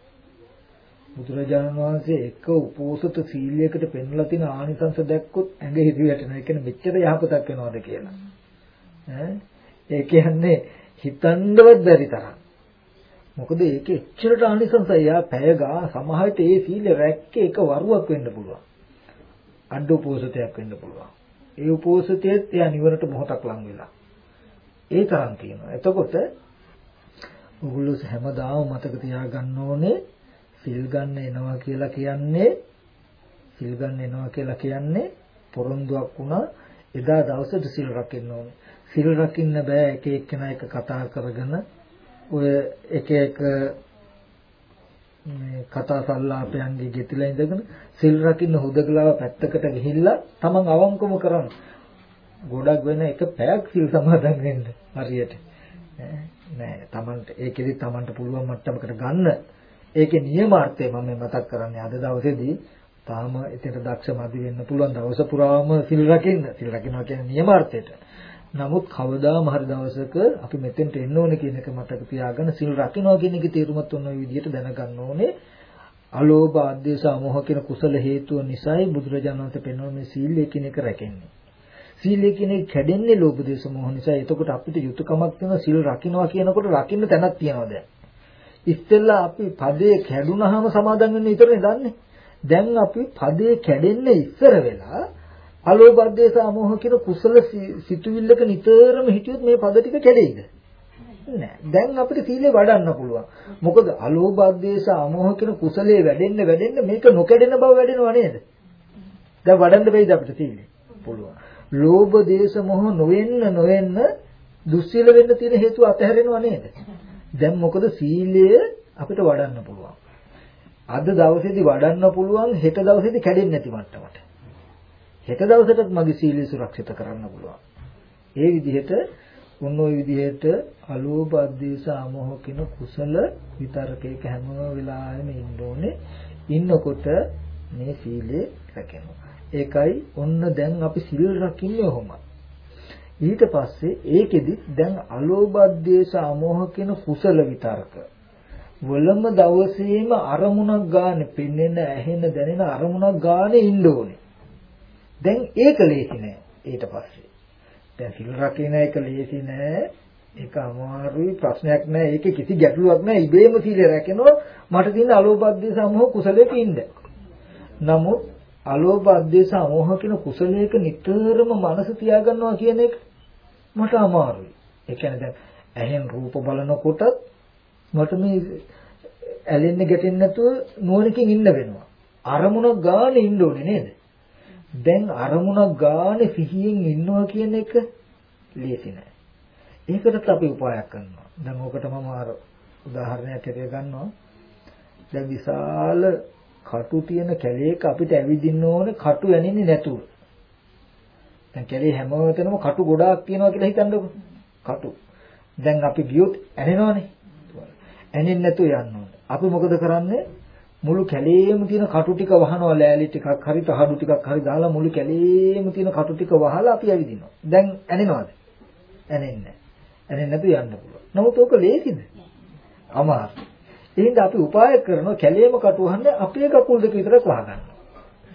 බුදුරජාණන් වහන්සේ එක උපෝසත සීලයකට පෙන්ලා තියෙන ආනිසංස දැක්කොත් ඇඟ හිරි වැටෙනවා. ඒ කියන්නේ මෙච්චර යහපතක් වෙනවද කියලා. ඈ ඒ කියන්නේ හිතන්නවත් බැරි තරම්. මොකද ඒක එච්චරට ආනිසංසයි. යා පැය ගා සමහරට ඒ සීල රැක්කේ එක වරුවක් වෙන්න පුළුවන්. අඩ උපෝසතයක් වෙන්න පුළුවන්. ඒ උපෝසතයේත් එයා නිවරට මොහොතක් ලං වෙලා. ඒ තරම් තියෙනවා. එතකොට ඔගොල්ලෝ හැමදාම මතක තියාගන්න ඕනේ සිල් ගන්න එනවා කියලා කියන්නේ සිල් ගන්න එනවා කියලා කියන්නේ පොරොන්දුවක් වුණා එදා දවසට සිල් රකින්න ඕනේ. සිල් රකින්න බෑ එක එක්කෙනා එක කතා කරගෙන ඔය එක එක මේ කතා සල්ලාපයන්ගේ ගෙතිලා ඉඳගෙන සිල් රකින්න හුදකලාව පැත්තකට ගිහිල්ලා තමන් අවංකම කරන්න. ගොඩක් වෙන එක පැයක් සිල් සමාදන් වෙන්න හරියට. නෑ තමන්ට ඒකෙදි තමන්ට පුළුවන් මට්ටමකට ගන්න. ඒකේ නියමාර්ථය මම මතක් කරන්නේ අද දවසේදී තාම එතනට දක්ෂ මදි වෙන්න පුළුවන් දවස පුරාම සිල් රකින්න. සිල් රකින්නවා කියන්නේ නියමාර්ථයට. නමුත් කවදාම හරි දවසක අපි මෙතෙන්ට එන්න ඕනේ කියන එක මතක තියාගන්න සිල් රකින්නවා කියන එකේ තේරුමත් ඔන්න ඔය විදිහට දැනගන්න ඕනේ. අලෝභ ආද්දේශ අමෝහ කියන කුසල හේතුව නිසායි බුදුරජාණන් වහන්සේ පෙන්වන මේ සීලය කියන එක රැකෙන්නේ. සීලය කියන එක කැඩෙන්නේ ලෝභ දේශ මොහ නිසා. එතකොට අපිට යුතුයකමක් තියෙනවා සිල් රකින්නවා කියනකොට රකින්න තැනක් තියෙනවා දැන්. ඉස්සෙල්ලා අපි පදේ කැඩුනහම සමාදන් වෙන්න ඉතරනේ දන්නේ. දැන් අපි පදේ කැඩෙන්නේ ඉස්සර වෙලා අලෝභ දේශ අමෝහ කියන කුසල සිතුවිල්ලක නිතරම හිටියොත් මේ පද ටික කැඩෙයිද? නෑ. දැන් අපිට සීලය වඩන්න පුළුවන්. මොකද අලෝභ දේශ අමෝහ කියන කුසලයේ වැඩෙන්න වැඩෙන්න මේක නොකැඩෙන බව වැඩෙනව නේද? දැන් වඩන්න බැයිද අපිට සීලය? පුළුවන්. ලෝභ දේශ මොහ නොවෙන්න නොවෙන්න දුස්සීල වෙන්න තියෙන හේතුව අතහැරෙනව නේද? දැන් මොකද සීලය අපිට වඩන්න පුළුවන්. අද දවසේදී වඩන්න පුළුවන් හෙට දවසේදී කැඩෙන්නේ නැති මට්ටමට. හෙට දවසටත් මගේ සීලය සුරක්ෂිත කරන්න පුළුවන්. ඒ විදිහට මොන ওই විදිහට අලෝභ අධේශ අමෝහ කියන කුසල විතරකයක හැම වෙලාවෙම ඉන්න ඕනේ. ඉන්නකොට මේ සීලය රැකෙනවා. ඒකයි ඔන්න දැන් අපි සිල් රකින්නේ ඔහොමයි. ඊට පස්සේ ඒකෙදි දැන් අලෝභ අධේශ අමෝහ කියන කුසල විතරක වලම දවසේම අරමුණක් ගන්න, පෙන්නෙන, ඇහෙන, දැනෙන අරමුණක් ගන්න ඉන්න ඕනේ. දැන් ඒක ලේසි නෑ ඊට පස්සේ. දැන් සිල් රකින්න එක ලේසි නෑ. ඒක අමාරුයි ප්‍රශ්නයක් නෑ. ඒකේ කිසි ගැටලුවක් නෑ. ඉබේම සීලය රැකෙනවා. මට තියෙන අලෝභද්දේ සමෝහ කුසලයක ඉන්න. නමුත් අලෝභද්දේ සමෝහ කියන කුසලයක නිතරම මනස තියාගන්නවා කියන එක මට අමාරුයි. ඒ කියන්නේ දැන් ඇහෙන් රූප බලනකොටත් මට මේ ඇලෙන්න ගැටෙන්න නැතුව නුවණකින් ඉන්න වෙනවා. අරමුණ ගාන ඉන්න ඕනේ නේද? දැන් අරමුණක් ගානේ සිහියෙන් ඉන්නවා කියන එක ලේසි නෑ. ඒකටත් අපි උපායක් කරනවා. දැන් ඕකට මම අර උදාහරණයක් ඇරගෙන ගන්නවා. දැන් විශාල කටු තියෙන කැලේක අපිට ඇවිදින්න ඕනේ කටු ඇනින්නේ නැතුව. දැන් කැලේ හැමතැනම කටු ගොඩාක් තියෙනවා කියලා හිතන්නකෝ. කටු. දැන් අපි ගියොත් ඇනෙනවනේ. ඇනෙන්නේ නැතුව යන්න ඕනේ. අපි මොකද කරන්නේ? මුළු කැලේම තියෙන කටු ටික වහනවා ලෑලි ටිකක් හරි තහඩු ටිකක් හරි දාලා මුළු කැලේම තියෙන කටු ටික වහලා අපි ඇවිදිනවා. දැන් ඇනෙනවද? ඇනෙන්නේ නැහැ. ඇනෙන්නේ නැතුව යන්න පුළුවන්. නමුත් ඕක ලේසිද? අමාරුයි. එහෙනම් අපි උපාය කරනවා කැලේම කටු වහන්න අපේ කකුල් දෙක විතරක් වහගන්නවා.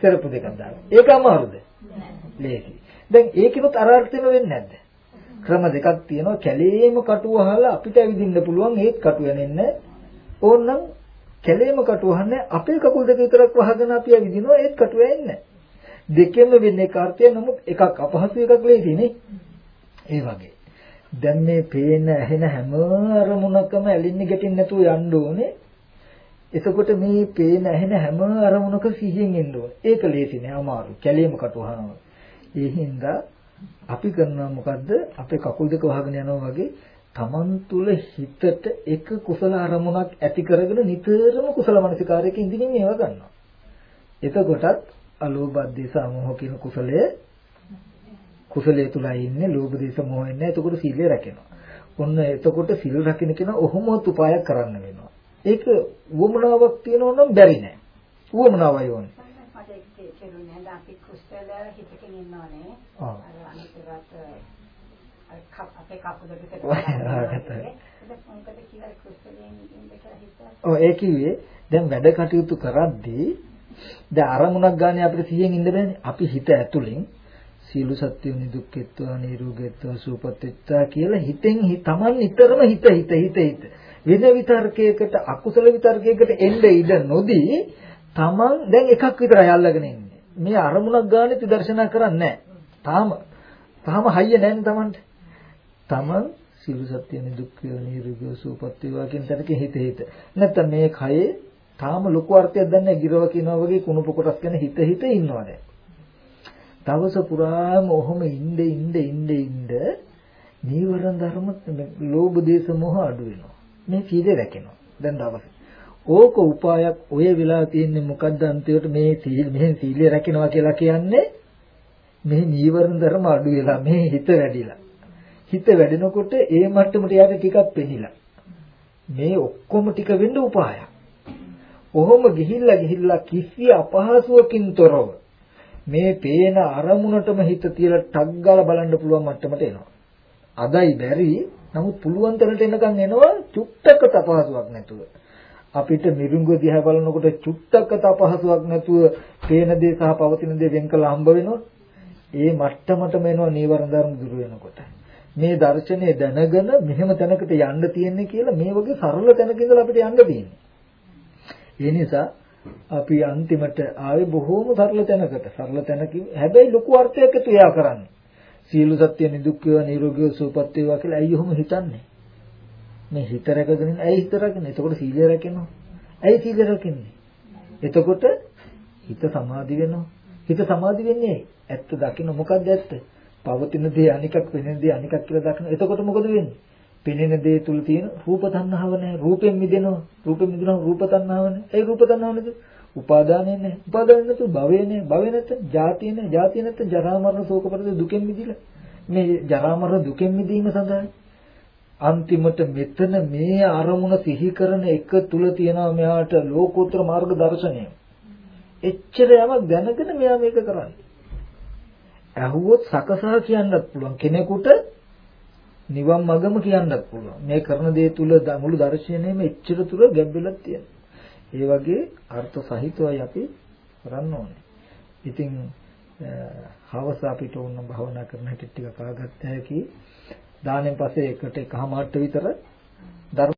සරපු දෙකක් දාලා. ඒක අමාරුද? ලේසි. දැන් ඒකෙවත් අරාර්ථෙම වෙන්නේ නැද්ද? ක්‍රම දෙකක් තියෙනවා කැලේම කටු වහලා අපිට ඇවිදින්න පුළුවන් ඒත් කටු යන්නේ ඕනනම් කැලේම කටු වහන්නේ අපේ කකුල් දෙක විතරක් වහගෙන අපි ඇවිදිනවා ඒත් කටු වෙන්නේ දෙකෙන්ම වෙන්නේ කාර්යය නමුත් එකක් අපහසු එකක් ලේසිනේ ඒ වගේ දැන් මේ පේන ඇහෙන හැම අරමුණකම ඇලින්න ගැටින් නැතුව යන්න ඕනේ. එතකොට මේ පේන ඇහෙන හැම අරමුණක සිහියෙන් ඉන්න ඕනේ. ඒක ලේසි නෑ අමාරු කැලේම කටු වහනවා ඒ හින්දා අපි කරනවා මොකද්ද? අපේ කකුල් දෙක වහගෙන යනවා වගේ Taman තුල හිතට එක කුසල අරමුණක් ඇති කරගෙන නිතරම කුසල මනසිකාරයක ඉඳින්න මේවා ගන්නවා. එතකොටත් අලෝභ දේශ මොහ කියන කුසලය කුසලයේ තුලයි ඉන්නේ ලෝභ දේශ මොහ ඉන්නේ. එතකොට සීලය රැකෙනවා. ඔන්න එතකොට සීල් රකින්න කෙනා ඔහොමත් උපායක් කරන්න වෙනවා. ඒක වමනාවක් තියෙනව නම් බැරි නෑ. වමනාවයි ඕනේ. කෙරුනේ නැද අපි කුස්තල හිතකින් ඉන්නවනේ. අර අනිත් ඒවත් අපේ කකුල පිටට ඔව් ඒ කිව්වේ දැන් වැඩ කටයුතු කරද්දී දැන් අරමුණක් ගන්න අපිට සිහියෙන් ඉන්න බෑනේ. අපි හිත ඇතුලෙන් සීළු සත්‍ය නිදුක්කෙත්වා නිරෝගීත්වා සූපත්ත්වා කියලා හිතෙන් තමන් නිතරම හිත හිත හිත හිත වෙන විතර්කයකට අකුසල විතර්කයකට එන්න ඉඩ නොදී තමන් දැන් එකක් විතරයි අල්ලගෙන ඉන්නේ. මේ අරමුණක් ගානේ විදර්ශනා කරන්නේ නැහැ. තාම තාම හයිය නැන්නේ Tamanට. Taman සිළු සත්‍ය නිදුක්ඛය නිරෝගී සුවපත් වේවා කියන තැනක හිත හිත. නැත්තම් මේ කයේ තාම ලොකු අර්ථයක් දන්නේ ගිරව කියනවා වගේ කුණු පොකොටස් ගැන හිත හිත ඉන්නවා දැන්. දවස පුරාම ඔහොම ඉඳ ඉඳ ඉඳ ඉඳ නීවරණ ධර්ම ලෝභ දේශ මොහ අඩු වෙනවා. මේ සීලය රැකෙනවා. දැන් දවසේ. ඕක උපායක් ඔය වෙලා තියෙන්නේ මොකද්ද අන්තිමට? මේ සීල් මෙහෙන් සීලය රැකෙනවා කියලා කියන්නේ මේ නීවරණ ධර්ම අඩු වෙලා මේ හිත වැඩිලා. හිත වැඩෙනකොට ඒ මට්ටමට යාට ටිකක් පෙනිලා. මේ ඔක්කොම ටික වෙන්න උපායක්. ඔහොම ගිහිල්ලා ගිහිල්ලා කිසි අපහසුවකින් තොරව මේ පේන අරමුණටම හිත තියලා ටක් ගාලා බලන්න පුළුවන් මට්ටමට එනවා අදයි බැරි නමුත් පුළුවන් තරමට එනකන් එනවා චුට්ටකට අපහසුයක් නැතුව අපිට මිරිඟුව දිහා බලනකොට චුට්ටක්කත අපහසුයක් නැතුව පේන දේ සහ පවතින දේ වෙන් කළ හම්බ වෙනවා. ඒ මට්ටමටම එනවා නීවරණ ධර්ම දුරු වෙනකොට. මේ දර්ශනය දැනගෙන මෙහෙම තැනකට යන්න තියෙන්නේ කියලා මේ වගේ සරල තැනක ඉඳලා අපිට යන්න තියෙන්නේ. ඒ නිසා අපි අන්තිමට ආවේ බොහෝම සරල තැනකට. සරල තැනක හැබැයි ලොකු අර්ථයක් ඇතු එයා කරන්නේ. සීල සත්‍ය නිදුක්ඛය නිරෝගීව සුවපත් වේවා කියලා ඇයි ඔහොම හිතන්නේ? මේ හිත රැකගෙන ඇයි හිත රැකෙන්නේ? එතකොට සීලය රැකෙනවා. ඇයි සීලය රැකෙන්නේ? එතකොට හිත සමාධි වෙනවා. හිත සමාධි වෙන්නේ ඇත්ත දකින්න මොකක්ද ඇත්ත? පවතින දේ අනිකක් වෙන දේ අනිකක් කියලා දකින්න. එතකොට මොකද වෙන්නේ? පෙනෙන දේ තුල තියෙන රූප තණ්හාව නැහැ. රූපෙන් මිදෙනවා. රූපෙන් මිදුණා රූප තණ්හාව නැහැ. ඒ රූප තණ්හාව නේද? උපාදානය නැහැ. උපාදානය නැතු භවය නැහැ. භවය නැත්නම් ජාතිය නැහැ. ජාතිය නැත්නම් ජරා මරණ ශෝක පරිදේ දුකෙන් මිදිලා. මේ ජරා මරණ දුකෙන් මිදීම සඳහා අන්තිමට මෙතන මේ අරමුණ සිහි කරන එක තුල තියෙනවා මෙයාට ලෝකෝත්තර මාර්ග දර්ශනය. එච්චර යමක් දැනගෙන මෙයා මේක කරන්නේ. ඇහුවොත් සකසා කියන්නත් පුළුවන් කෙනෙකුට නිවන් මගම කියන්නත් පුළුවන්. මේ කරන දේ තුල මුළු දර්ශනයෙම එච්චර තුර ගැඹුලක් තියෙනවා. ඒ වගේ අර්ථ සහිතවයි අපි කරන්න ඕනේ. ඉතින් හවස අපිට ඕන භවනා කරන හැටි ටික කාගත්ත හැකි දානෙන් පස්සේ එකට එකමාරට විතර ධර්ම